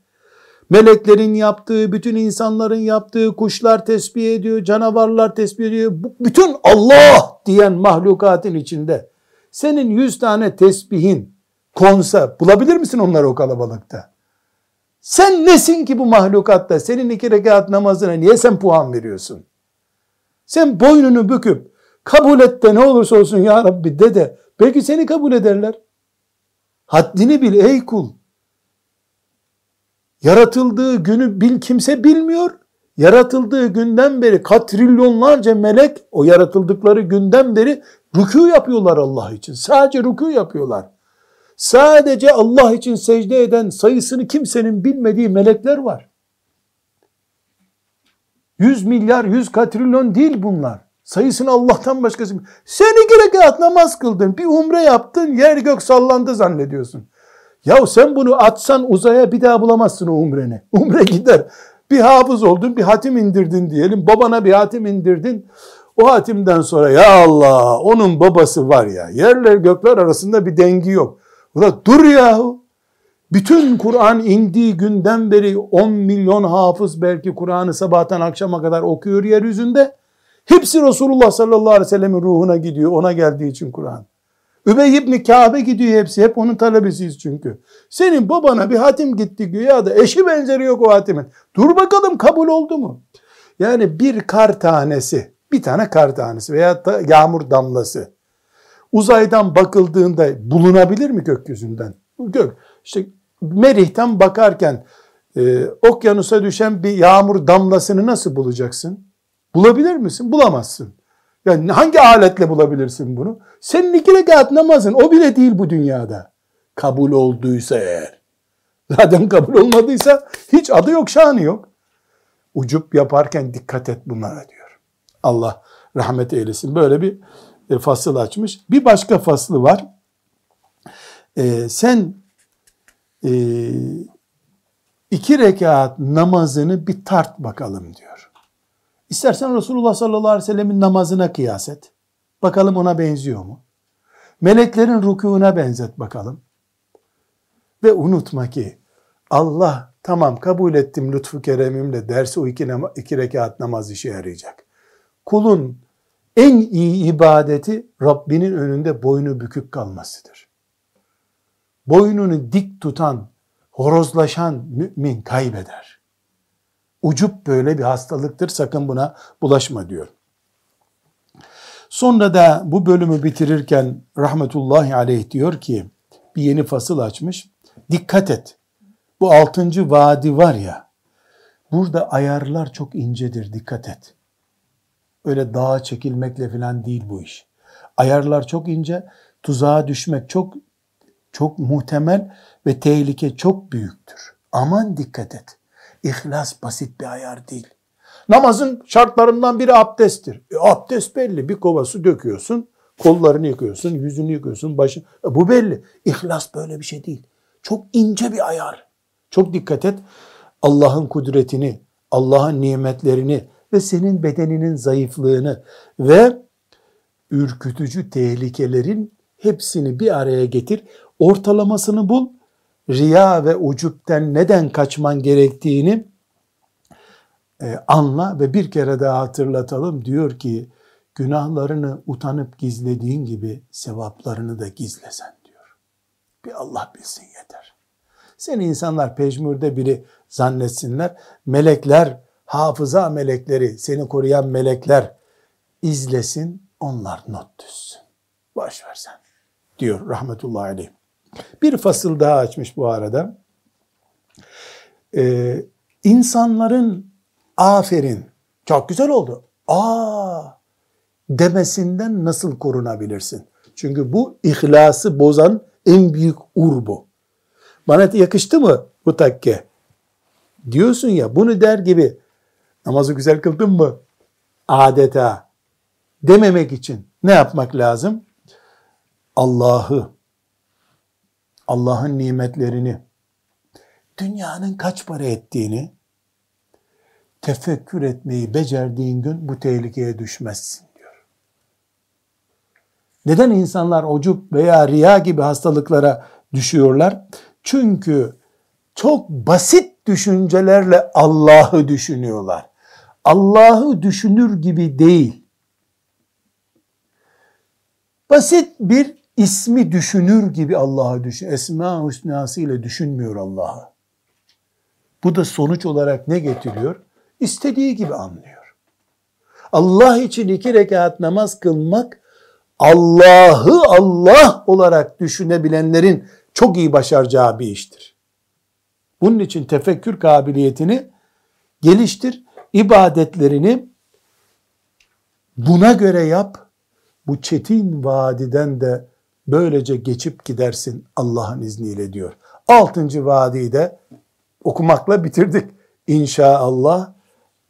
meleklerin yaptığı, bütün insanların yaptığı, kuşlar tesbih ediyor, canavarlar tesbih ediyor. Bütün Allah diyen mahlukatın içinde senin yüz tane tesbihin konsa bulabilir misin onları o kalabalıkta? Sen nesin ki bu mahlukatta? Senin iki rekat namazına niye sen puan veriyorsun? Sen boynunu büküp kabul et de ne olursa olsun ya Rabbi de de belki seni kabul ederler. Haddini bil ey kul. Yaratıldığı günü bil kimse bilmiyor. Yaratıldığı günden beri katrilyonlarca melek o yaratıldıkları günden beri rükû yapıyorlar Allah için. Sadece rükû yapıyorlar. Sadece Allah için secde eden sayısını kimsenin bilmediği melekler var. Yüz milyar, yüz katrilyon değil bunlar. Sayısını Allah'tan başkası. Sen iki rekat namaz kıldın, bir umre yaptın, yer gök sallandı zannediyorsun. Ya sen bunu atsan uzaya bir daha bulamazsın o umreni. Umre gider. Bir hafız oldun, bir hatim indirdin diyelim. Babana bir hatim indirdin. O hatimden sonra ya Allah onun babası var ya yerler gökler arasında bir dengi yok. Ula dur yahu. Bütün Kur'an indiği günden beri 10 milyon hafız belki Kur'an'ı sabahtan akşama kadar okuyor yeryüzünde. Hepsi Resulullah sallallahu aleyhi ve sellemin ruhuna gidiyor. Ona geldiği için Kur'an. Übey ibn Kabe gidiyor hepsi. Hep onun talebesiyiz çünkü. Senin babana bir hatim gitti güya da eşi benzeri yok o hatimin. Dur bakalım kabul oldu mu? Yani bir kar tanesi, bir tane kar tanesi veya yağmur damlası uzaydan bakıldığında bulunabilir mi gökyüzünden? Gök. İşte Merih'ten bakarken e, okyanusa düşen bir yağmur damlasını nasıl bulacaksın? Bulabilir misin? Bulamazsın. Yani hangi aletle bulabilirsin bunu? Senin iki rekat namazın o bile değil bu dünyada. Kabul olduysa eğer. Zaten kabul olmadıysa hiç adı yok, şanı yok. Ucup yaparken dikkat et bunlara diyor. Allah rahmet eylesin. Böyle bir fasıl açmış. Bir başka faslı var. Ee, sen e, iki rekat namazını bir tart bakalım diyor. İstersen Resulullah sallallahu aleyhi ve sellemin namazına kıyas et. Bakalım ona benziyor mu? Meleklerin rükûna benzet bakalım. Ve unutma ki Allah tamam kabul ettim lütfu keremimle dersi o iki, iki rekat namaz işe yarayacak. Kulun en iyi ibadeti Rabbinin önünde boynu bükük kalmasıdır. Boynunu dik tutan, horozlaşan mümin kaybeder. Ucup böyle bir hastalıktır. Sakın buna bulaşma diyor. Sonra da bu bölümü bitirirken rahmetullahi aleyh diyor ki bir yeni fasıl açmış. Dikkat et. Bu altıncı vadi var ya burada ayarlar çok incedir. Dikkat et. Öyle dağa çekilmekle falan değil bu iş. Ayarlar çok ince. Tuzağa düşmek çok çok muhtemel ve tehlike çok büyüktür. Aman dikkat et. İhlas basit bir ayar değil. Namazın şartlarından biri abdesttir. E, abdest belli. Bir kova su döküyorsun, kollarını yıkıyorsun, yüzünü yıkıyorsun, başın. E, bu belli. İhlas böyle bir şey değil. Çok ince bir ayar. Çok dikkat et. Allah'ın kudretini, Allah'ın nimetlerini ve senin bedeninin zayıflığını ve ürkütücü tehlikelerin hepsini bir araya getir. Ortalamasını bul riya ve ucupten neden kaçman gerektiğini e, anla ve bir kere daha hatırlatalım. Diyor ki günahlarını utanıp gizlediğin gibi sevaplarını da gizlesen diyor. Bir Allah bilsin yeter. Seni insanlar pejmürde biri zannetsinler. Melekler, hafıza melekleri, seni koruyan melekler izlesin, onlar not düşsün. Boş versen diyor rahmetullahi aleyh. Bir fasıl daha açmış bu arada. Ee, insanların aferin, çok güzel oldu. Aa demesinden nasıl korunabilirsin? Çünkü bu ihlası bozan en büyük ur bu. Bana yakıştı mı bu takke? Diyorsun ya bunu der gibi namazı güzel kıldın mı? Adeta dememek için ne yapmak lazım? Allah'ı, Allah'ın nimetlerini, dünyanın kaç para ettiğini tefekkür etmeyi becerdiğin gün bu tehlikeye düşmezsin diyor. Neden insanlar ocup veya riya gibi hastalıklara düşüyorlar? Çünkü çok basit düşüncelerle Allah'ı düşünüyorlar. Allah'ı düşünür gibi değil. Basit bir ismi düşünür gibi Allah'ı düşün. Esma hüsnası ile düşünmüyor Allah'ı. Bu da sonuç olarak ne getiriyor? İstediği gibi anlıyor. Allah için iki rekat namaz kılmak Allah'ı Allah olarak düşünebilenlerin çok iyi başaracağı bir iştir. Bunun için tefekkür kabiliyetini geliştir. İbadetlerini buna göre yap. Bu çetin vadiden de böylece geçip gidersin Allah'ın izniyle diyor. Altıncı vadiyi de okumakla bitirdik. İnşallah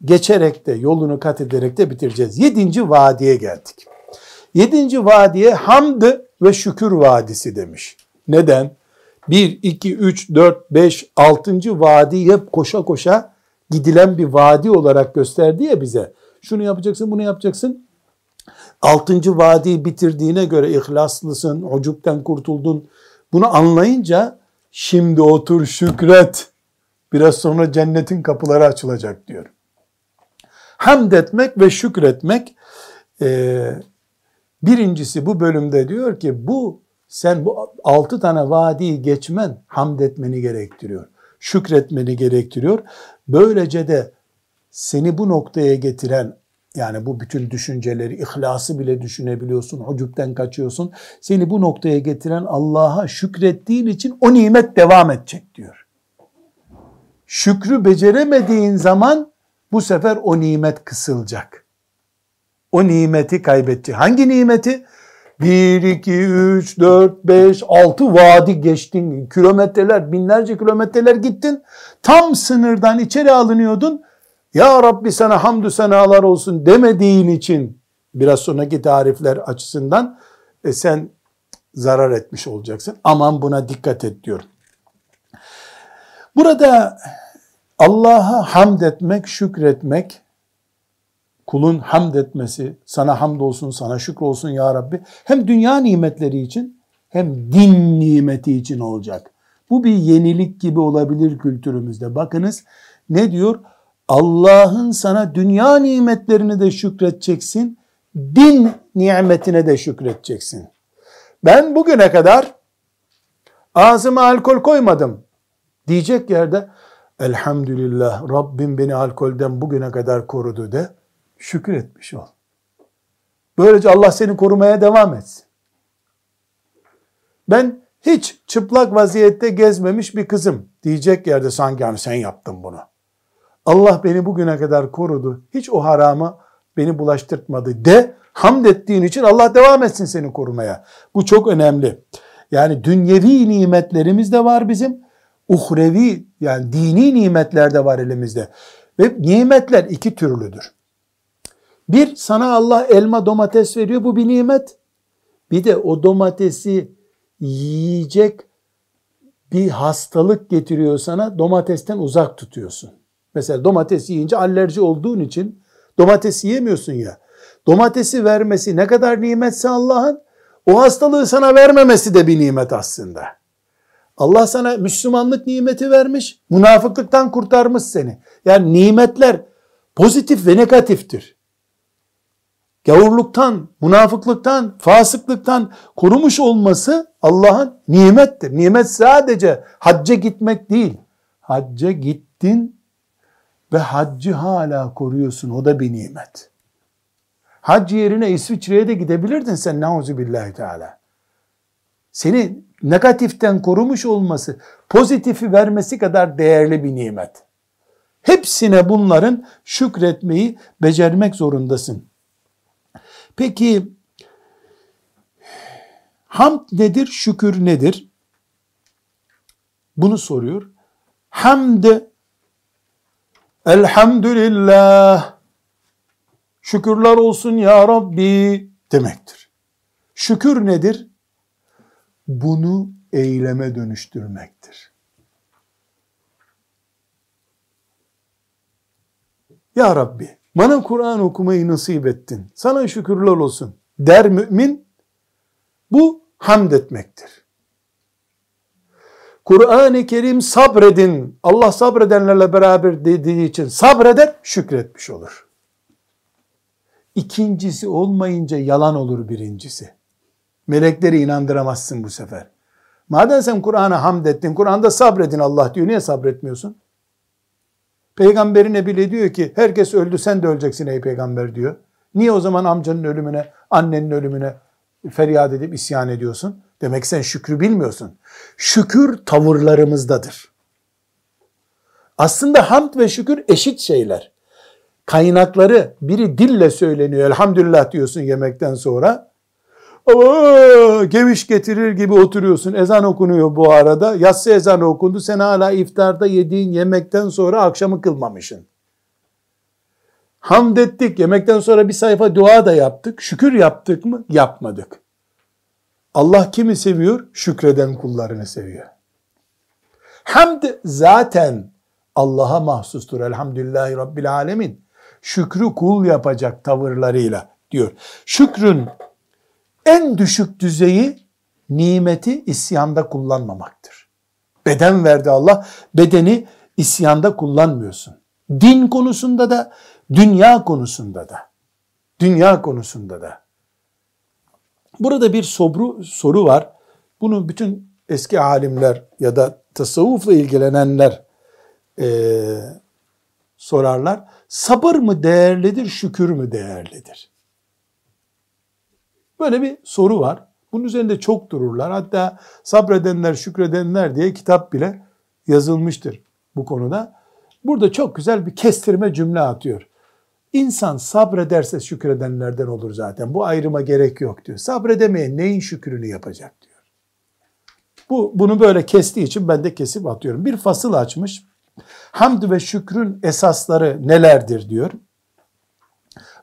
geçerek de yolunu kat ederek de bitireceğiz. Yedinci vadiye geldik. Yedinci vadiye hamd ve şükür vadisi demiş. Neden? 1, 2, 3, 4, 5, 6. vadi hep koşa koşa gidilen bir vadi olarak gösterdi ya bize. Şunu yapacaksın, bunu yapacaksın. 6. vadiyi bitirdiğine göre ihlaslısın, ucupten kurtuldun. Bunu anlayınca şimdi otur şükret. Biraz sonra cennetin kapıları açılacak diyor. Hamd etmek ve şükretmek e, birincisi bu bölümde diyor ki bu sen bu altı tane vadiyi geçmen hamd etmeni gerektiriyor. Şükretmeni gerektiriyor. Böylece de seni bu noktaya getiren yani bu bütün düşünceleri, ihlası bile düşünebiliyorsun, ucupten kaçıyorsun. Seni bu noktaya getiren Allah'a şükrettiğin için o nimet devam edecek diyor. Şükrü beceremediğin zaman bu sefer o nimet kısılacak. O nimeti kaybedecek. Hangi nimeti? 1, 2, 3, 4, 5, 6 vadi geçtin. Kilometreler, binlerce kilometreler gittin. Tam sınırdan içeri alınıyordun. Ya Rabbi sana hamdü senalar olsun demediğin için biraz sonraki tarifler açısından e, sen zarar etmiş olacaksın. Aman buna dikkat et diyor. Burada Allah'a hamd etmek, şükretmek, kulun hamd etmesi, sana hamd olsun, sana şükür olsun ya Rabbi, hem dünya nimetleri için hem din nimeti için olacak. Bu bir yenilik gibi olabilir kültürümüzde. Bakınız ne diyor? Allah'ın sana dünya nimetlerini de şükredeceksin, din nimetine de şükredeceksin. Ben bugüne kadar ağzıma alkol koymadım diyecek yerde elhamdülillah Rabbim beni alkolden bugüne kadar korudu de şükür etmiş ol. Böylece Allah seni korumaya devam etsin. Ben hiç çıplak vaziyette gezmemiş bir kızım diyecek yerde sanki yani sen yaptın bunu. Allah beni bugüne kadar korudu. Hiç o harama beni bulaştırtmadı de hamd ettiğin için Allah devam etsin seni korumaya. Bu çok önemli. Yani dünyevi nimetlerimiz de var bizim. Uhrevi yani dini nimetler de var elimizde. Ve nimetler iki türlüdür. Bir sana Allah elma domates veriyor bu bir nimet. Bir de o domatesi yiyecek bir hastalık getiriyor sana domatesten uzak tutuyorsun. Mesela domates yiyince alerji olduğun için domates yiyemiyorsun ya. Domatesi vermesi ne kadar nimetse Allah'ın o hastalığı sana vermemesi de bir nimet aslında. Allah sana Müslümanlık nimeti vermiş, münafıklıktan kurtarmış seni. Yani nimetler pozitif ve negatiftir gavurluktan, münafıklıktan, fasıklıktan korumuş olması Allah'ın nimettir. Nimet sadece hacca gitmek değil. Hacca gittin ve haccı hala koruyorsun. O da bir nimet. Hac yerine İsviçre'ye de gidebilirdin sen nauzubillahi teala. Seni negatiften korumuş olması, pozitifi vermesi kadar değerli bir nimet. Hepsine bunların şükretmeyi becermek zorundasın. Peki hamd nedir, şükür nedir? Bunu soruyor. Hamd Elhamdülillah şükürler olsun ya Rabbi demektir. Şükür nedir? Bunu eyleme dönüştürmektir. Ya Rabbi bana Kur'an okumayı nasip ettin. Sana şükürler olsun der mümin. Bu hamd etmektir. Kur'an-ı Kerim sabredin. Allah sabredenlerle beraber dediği için sabreder, şükretmiş olur. İkincisi olmayınca yalan olur birincisi. Melekleri inandıramazsın bu sefer. Madem sen Kur'an'a hamd ettin, Kur'an'da sabredin Allah diyor. Niye sabretmiyorsun? Peygamberine bile diyor ki herkes öldü sen de öleceksin ey peygamber diyor. Niye o zaman amcanın ölümüne, annenin ölümüne feryat edip isyan ediyorsun? Demek sen şükrü bilmiyorsun. Şükür tavırlarımızdadır. Aslında hamd ve şükür eşit şeyler. Kaynakları biri dille söyleniyor. Elhamdülillah diyorsun yemekten sonra. Ama geviş getirir gibi oturuyorsun. Ezan okunuyor bu arada. Yatsı ezanı okundu. Sen hala iftarda yediğin yemekten sonra akşamı kılmamışsın. Hamd ettik. Yemekten sonra bir sayfa dua da yaptık. Şükür yaptık mı? Yapmadık. Allah kimi seviyor? Şükreden kullarını seviyor. Hamd zaten Allah'a mahsustur. Elhamdülillahi Rabbil Alemin. Şükrü kul yapacak tavırlarıyla diyor. Şükrün en düşük düzeyi nimeti isyanda kullanmamaktır. Beden verdi Allah, bedeni isyanda kullanmıyorsun. Din konusunda da, dünya konusunda da. Dünya konusunda da. Burada bir sobru soru var. Bunu bütün eski alimler ya da tasavvufla ilgilenenler e, sorarlar. Sabır mı değerlidir, şükür mü değerlidir? Böyle bir soru var. Bunun üzerinde çok dururlar. Hatta sabredenler, şükredenler diye kitap bile yazılmıştır bu konuda. Burada çok güzel bir kestirme cümle atıyor. İnsan sabrederse şükredenlerden olur zaten. Bu ayrıma gerek yok diyor. Sabredemeyen neyin şükrünü yapacak diyor. Bu bunu böyle kestiği için ben de kesip atıyorum. Bir fasıl açmış. Hamd ve şükrün esasları nelerdir diyor.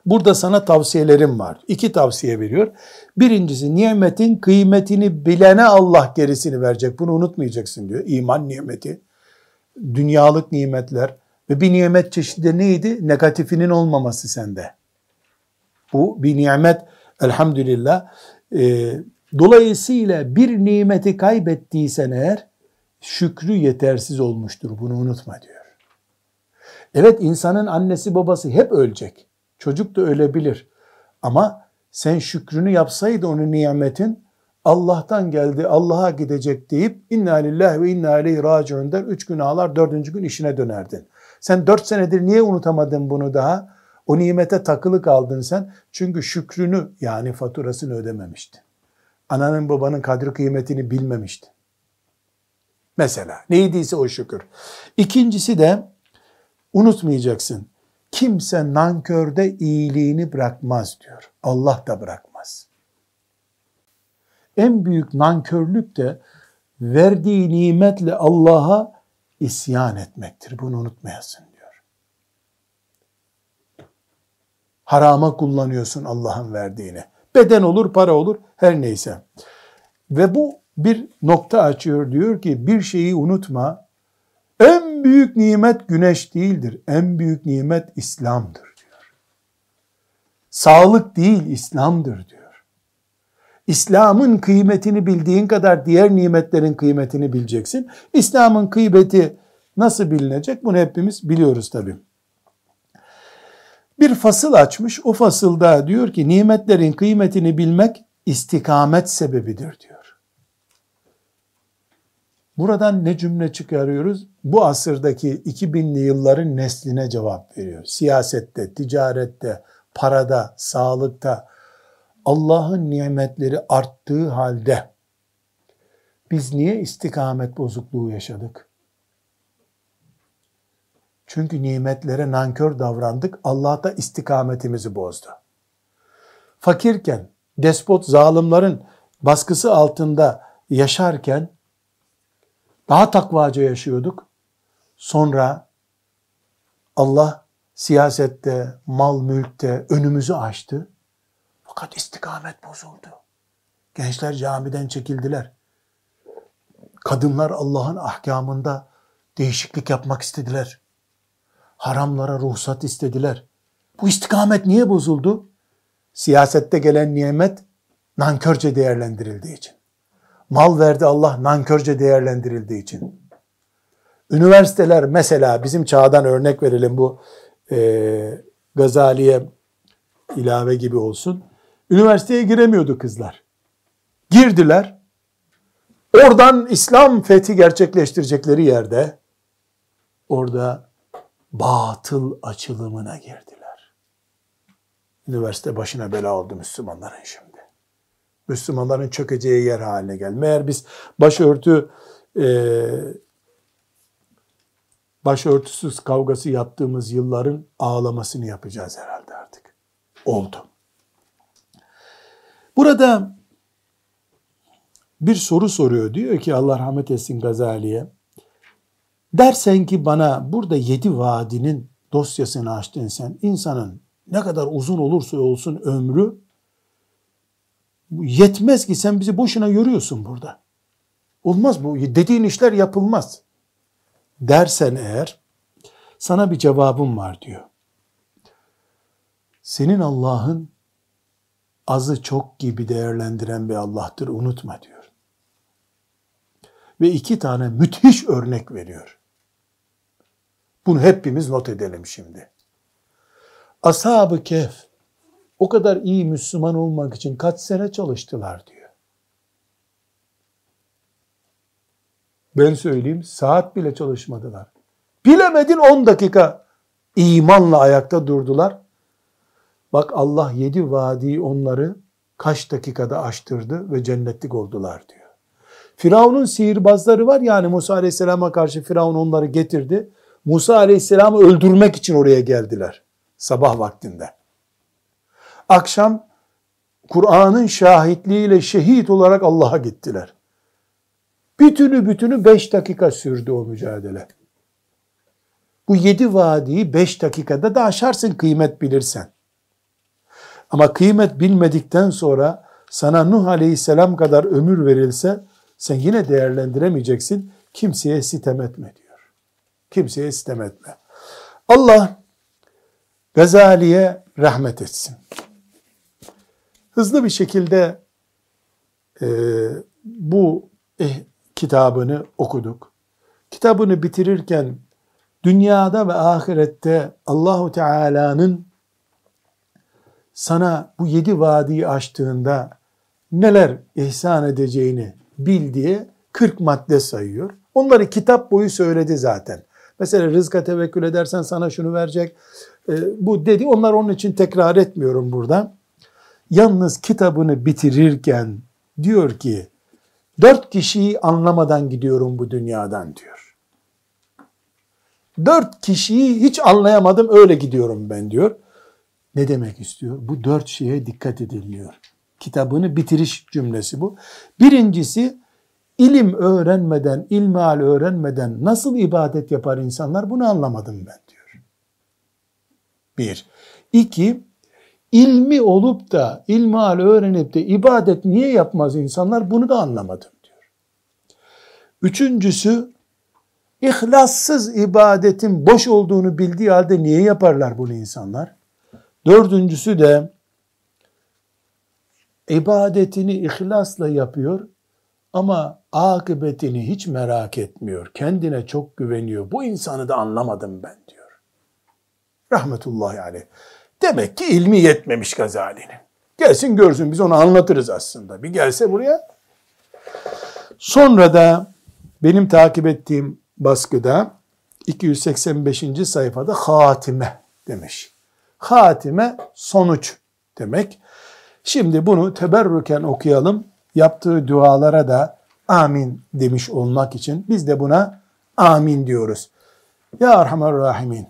Burada sana tavsiyelerim var. İki tavsiye veriyor. Birincisi nimetin kıymetini bilene Allah gerisini verecek. Bunu unutmayacaksın diyor. İman nimeti, dünyalık nimetler ve bir nimet çeşidi neydi? Negatifinin olmaması sende. Bu bir nimet elhamdülillah. Ee, dolayısıyla bir nimeti kaybettiysen eğer şükrü yetersiz olmuştur. Bunu unutma diyor. Evet insanın annesi babası hep ölecek. Çocuk da ölebilir. Ama sen şükrünü yapsaydı onun nimetin Allah'tan geldi, Allah'a gidecek deyip inna lillahi ve inna aleyhi raciun der. Üç gün ağlar, dördüncü gün işine dönerdin. Sen dört senedir niye unutamadın bunu daha? O nimete takılı kaldın sen. Çünkü şükrünü yani faturasını ödememiştin. Ananın babanın kadri kıymetini bilmemiştin. Mesela neydiyse o şükür. İkincisi de unutmayacaksın. Kimse nankörde iyiliğini bırakmaz diyor. Allah da bırakmaz. En büyük nankörlük de verdiği nimetle Allah'a isyan etmektir. Bunu unutmayasın diyor. Harama kullanıyorsun Allah'ın verdiğini. Beden olur, para olur, her neyse. Ve bu bir nokta açıyor diyor ki bir şeyi unutma. En büyük nimet güneş değildir. En büyük nimet İslam'dır diyor. Sağlık değil İslam'dır diyor. İslam'ın kıymetini bildiğin kadar diğer nimetlerin kıymetini bileceksin. İslam'ın kıymeti nasıl bilinecek? Bunu hepimiz biliyoruz tabii. Bir fasıl açmış. O fasılda diyor ki nimetlerin kıymetini bilmek istikamet sebebidir diyor. Buradan ne cümle çıkarıyoruz? Bu asırdaki 2000'li yılların nesline cevap veriyor. Siyasette, ticarette, parada, sağlıkta, Allah'ın nimetleri arttığı halde Biz niye istikamet bozukluğu yaşadık? Çünkü nimetlere nankör davrandık. Allah da istikametimizi bozdu. Fakirken, despot zalimlerin baskısı altında yaşarken daha takvaca yaşıyorduk. Sonra Allah siyasette, mal mülkte önümüzü açtı. Fakat istikamet bozuldu. Gençler camiden çekildiler. Kadınlar Allah'ın ahkamında değişiklik yapmak istediler. Haramlara ruhsat istediler. Bu istikamet niye bozuldu? Siyasette gelen nimet nankörce değerlendirildiği için. Mal verdi Allah nankörce değerlendirildiği için. Üniversiteler mesela bizim çağdan örnek verelim bu e, Gazali'ye ilave gibi olsun. Üniversiteye giremiyordu kızlar. Girdiler. Oradan İslam fethi gerçekleştirecekleri yerde orada batıl açılımına girdiler. Üniversite başına bela oldu Müslümanların şimdi. Müslümanların çökeceği yer haline gel. Meğer biz başörtü e, başörtüsüz kavgası yaptığımız yılların ağlamasını yapacağız herhalde artık. Oldu. Burada bir soru soruyor. Diyor ki Allah rahmet etsin Gazali'ye. Dersen ki bana burada yedi vadinin dosyasını açtın sen. insanın ne kadar uzun olursa olsun ömrü yetmez ki sen bizi boşuna yoruyorsun burada. Olmaz bu. Dediğin işler yapılmaz. Dersen eğer sana bir cevabım var diyor. Senin Allah'ın azı çok gibi değerlendiren bir Allah'tır unutma diyor. Ve iki tane müthiş örnek veriyor. Bunu hepimiz not edelim şimdi. Ashab-ı Kehf o kadar iyi Müslüman olmak için kaç sene çalıştılar diyor. Ben söyleyeyim saat bile çalışmadılar. Bilemedin 10 dakika imanla ayakta durdular. Bak Allah yedi vadiyi onları kaç dakikada aştırdı ve cennetlik oldular diyor. Firavun'un sihirbazları var yani Musa Aleyhisselam'a karşı Firavun onları getirdi. Musa Aleyhisselam'ı öldürmek için oraya geldiler sabah vaktinde. Akşam Kur'an'ın şahitliğiyle şehit olarak Allah'a gittiler. Bütünü bütünü beş dakika sürdü o mücadele. Bu yedi vadiyi beş dakikada da aşarsın kıymet bilirsen. Ama kıymet bilmedikten sonra sana Nuh Aleyhisselam kadar ömür verilse sen yine değerlendiremeyeceksin. Kimseye sitem etme diyor. Kimseye sitem etme. Allah Gazali'ye rahmet etsin. Hızlı bir şekilde e, bu eh, kitabını okuduk. Kitabını bitirirken dünyada ve ahirette Allahu Teala'nın sana bu yedi vadiyi açtığında neler ihsan edeceğini bil diye 40 madde sayıyor. Onları kitap boyu söyledi zaten. Mesela rızka tevekkül edersen sana şunu verecek. E, bu dedi. Onlar onun için tekrar etmiyorum burada. Yalnız kitabını bitirirken diyor ki Dört kişiyi anlamadan gidiyorum bu dünyadan diyor. Dört kişiyi hiç anlayamadım öyle gidiyorum ben diyor. Ne demek istiyor? Bu dört şeye dikkat ediliyor. Kitabını bitiriş cümlesi bu. Birincisi ilim öğrenmeden, ilmihal öğrenmeden nasıl ibadet yapar insanlar bunu anlamadım ben diyor. Bir. İki, ilmi olup da ilmihal öğrenip de ibadet niye yapmaz insanlar bunu da anlamadım diyor. Üçüncüsü ihlassız ibadetin boş olduğunu bildiği halde niye yaparlar bunu insanlar? Dördüncüsü de ibadetini ihlasla yapıyor ama akıbetini hiç merak etmiyor. Kendine çok güveniyor. Bu insanı da anlamadım ben diyor. Rahmetullahi aleyh. Demek ki ilmi yetmemiş Gazali'nin. Gelsin görsün biz onu anlatırız aslında. Bir gelse buraya. Sonra da benim takip ettiğim baskıda 285. sayfada hatime demiş. Hatime sonuç demek. Şimdi bunu teberrüken okuyalım. Yaptığı dualara da amin demiş olmak için biz de buna amin diyoruz. Ya Erhamer Rahimin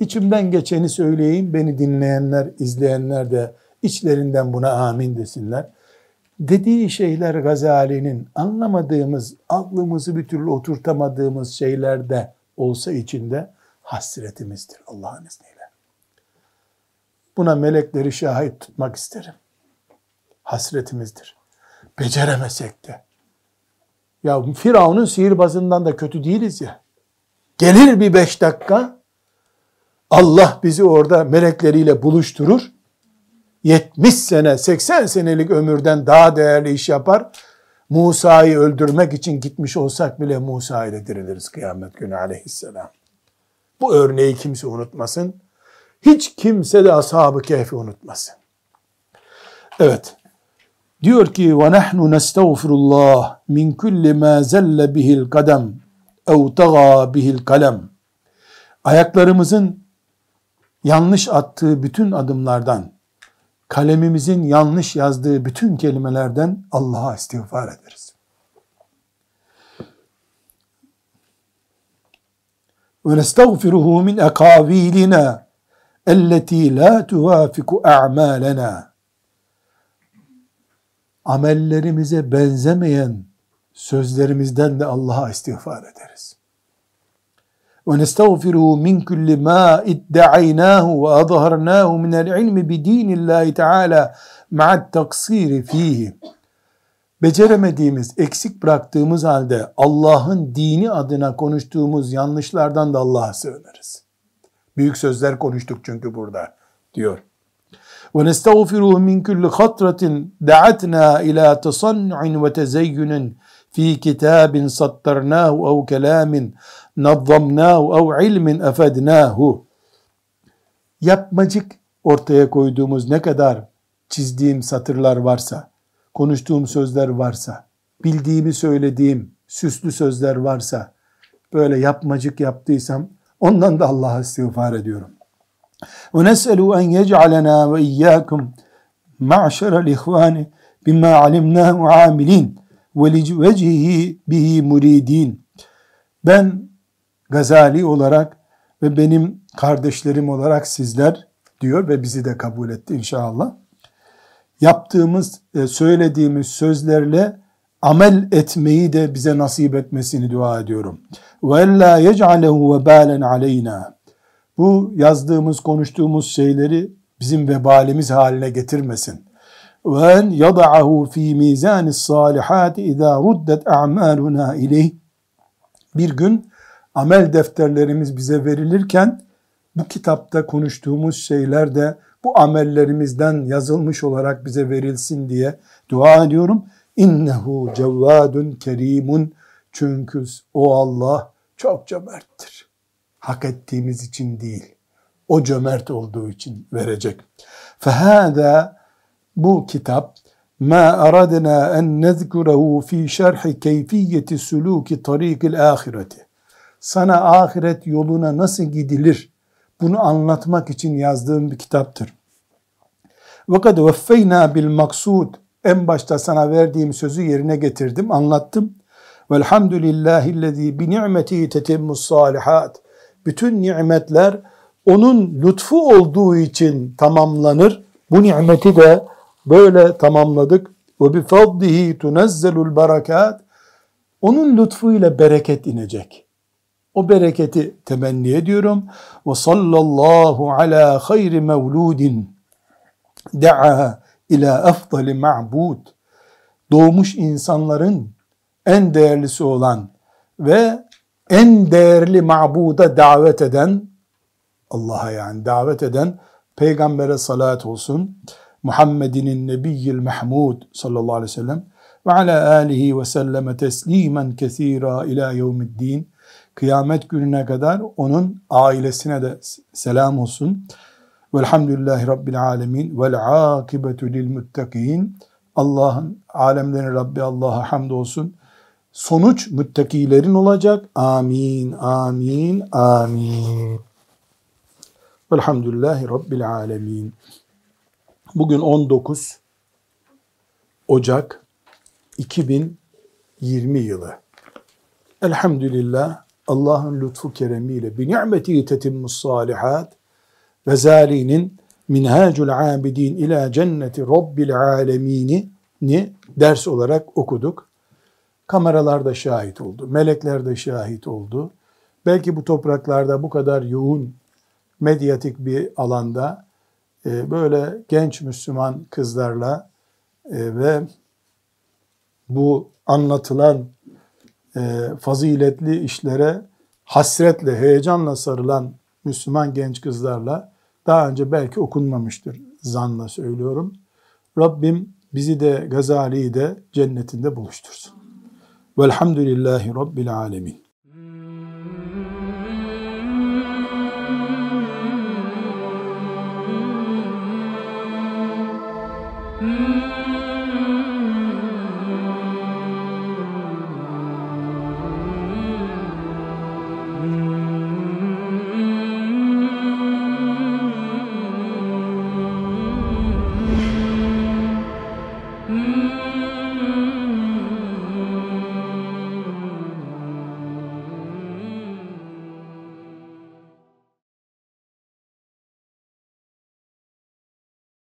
içimden geçeni söyleyeyim beni dinleyenler, izleyenler de içlerinden buna amin desinler. Dediği şeyler Gazali'nin anlamadığımız, aklımızı bir türlü oturtamadığımız şeylerde olsa içinde hasretimizdir Allah'ın izniyle. Buna melekleri şahit tutmak isterim. Hasretimizdir. Beceremesek de. Ya Firavun'un sihirbazından da kötü değiliz ya. Gelir bir beş dakika, Allah bizi orada melekleriyle buluşturur. 70 sene, 80 senelik ömürden daha değerli iş yapar. Musa'yı öldürmek için gitmiş olsak bile Musa ile diriliriz kıyamet günü aleyhisselam. Bu örneği kimse unutmasın. Hiç kimse de ashab-ı kehfi unutmasın. Evet. Diyor ki ve nahnu nestağfirullah min kulli ma zelle bihil kadem ev taga bihil kalem. Ayaklarımızın yanlış attığı bütün adımlardan, kalemimizin yanlış yazdığı bütün kelimelerden Allah'a istiğfar ederiz. Nestağfiruhu min ekavilina elleti la tuvafiku a'malena. Amellerimize benzemeyen sözlerimizden de Allah'a istiğfar ederiz. Min kulli ma iddainâhu ve azharnâhu minel ilmi bi dinillahi teâlâ ma'at taksiri fihi. Beceremediğimiz, eksik bıraktığımız halde Allah'ın dini adına konuştuğumuz yanlışlardan da Allah'a sığınırız. Büyük sözler konuştuk çünkü burada diyor. Min kulli hatratin da'atna ila tasannu'in ve tezeyyunin fi kitabin sattarnahu ev kelamin nazzamnahu ev ilmin efednahu. Yapmacık ortaya koyduğumuz ne kadar çizdiğim satırlar varsa, konuştuğum sözler varsa, bildiğimi söylediğim süslü sözler varsa, böyle yapmacık yaptıysam ondan da Allah'a istiğfar ediyorum. Yec'alena ve iyyakum ma'şerel ihvani bima alimnahu amilin ve vecihi bihi muridin. Ben Gazali olarak ve benim kardeşlerim olarak sizler diyor ve bizi de kabul etti inşallah. Yaptığımız, e, söylediğimiz sözlerle amel etmeyi de bize nasip etmesini dua ediyorum. Ella yec'alehu vebalen aleyna. Bu yazdığımız, konuştuğumuz şeyleri bizim vebalimiz haline getirmesin. En yada'ahu fi mizanis salihat iza ruddet a'maluna ileyh. Bir gün amel defterlerimiz bize verilirken bu kitapta konuştuğumuz şeyler de bu amellerimizden yazılmış olarak bize verilsin diye dua ediyorum. İnnehu cevvadun kerimun. Çünkü o Allah çok cömerttir. Hak ettiğimiz için değil. O cömert olduğu için verecek. Fehâdâ bu kitap ma aradna en nezkurehu fi şerhi keyfiyeti suluki tarikil ahireti. Sana ahiret yoluna nasıl gidilir? Bunu anlatmak için yazdığım bir kitaptır. Veffeyna bil maksud en başta sana verdiğim sözü yerine getirdim, anlattım. Velhamdülillahillezî bi ni'meti tetimmus salihat. Bütün nimetler onun lütfu olduğu için tamamlanır. Bu nimeti de böyle tamamladık. Fadlihi tunezzelul berakat. Onun lütfuyla bereket inecek. O bereketi temenni ediyorum. Ve sallallahu ala hayri mevludin da'a ila afdali ma'bud. Doğmuş insanların en değerlisi olan ve en değerli ma'buda davet eden Allah'a yani davet eden peygambere salat olsun. Muhammedinin nebiyyil mahmud sallallahu aleyhi ve sellem ve ala alihi ve selleme teslimen kesira ila yevmiddin. Kıyamet gününe kadar onun ailesine de selam olsun. Velhamdülillahi Rabbil alemin vel akibetu lil muttakin. Allah'ın alemlerin Rabbi Allah'a hamd olsun. Sonuç müttakilerin olacak. Amin, amin, amin. Velhamdülillahi Rabbil alemin. Bugün 19 Ocak 2022 20 yılı. Elhamdülillah Allah'ın lütfu keremiyle bi ni'meti tetimmus salihat ve zalinin Minhacul Abidin ila cenneti Rabbil Alemini ni ders olarak okuduk. Kameralar da şahit oldu, melekler de şahit oldu. Belki bu topraklarda bu kadar yoğun medyatik bir alanda e, böyle genç Müslüman kızlarla e, ve bu anlatılan faziletli işlere hasretle, heyecanla sarılan Müslüman genç kızlarla daha önce belki okunmamıştır zanla söylüyorum. Rabbim bizi de Gazali'yi de cennetinde buluştursun. Velhamdülillahi Rabbil Alemin.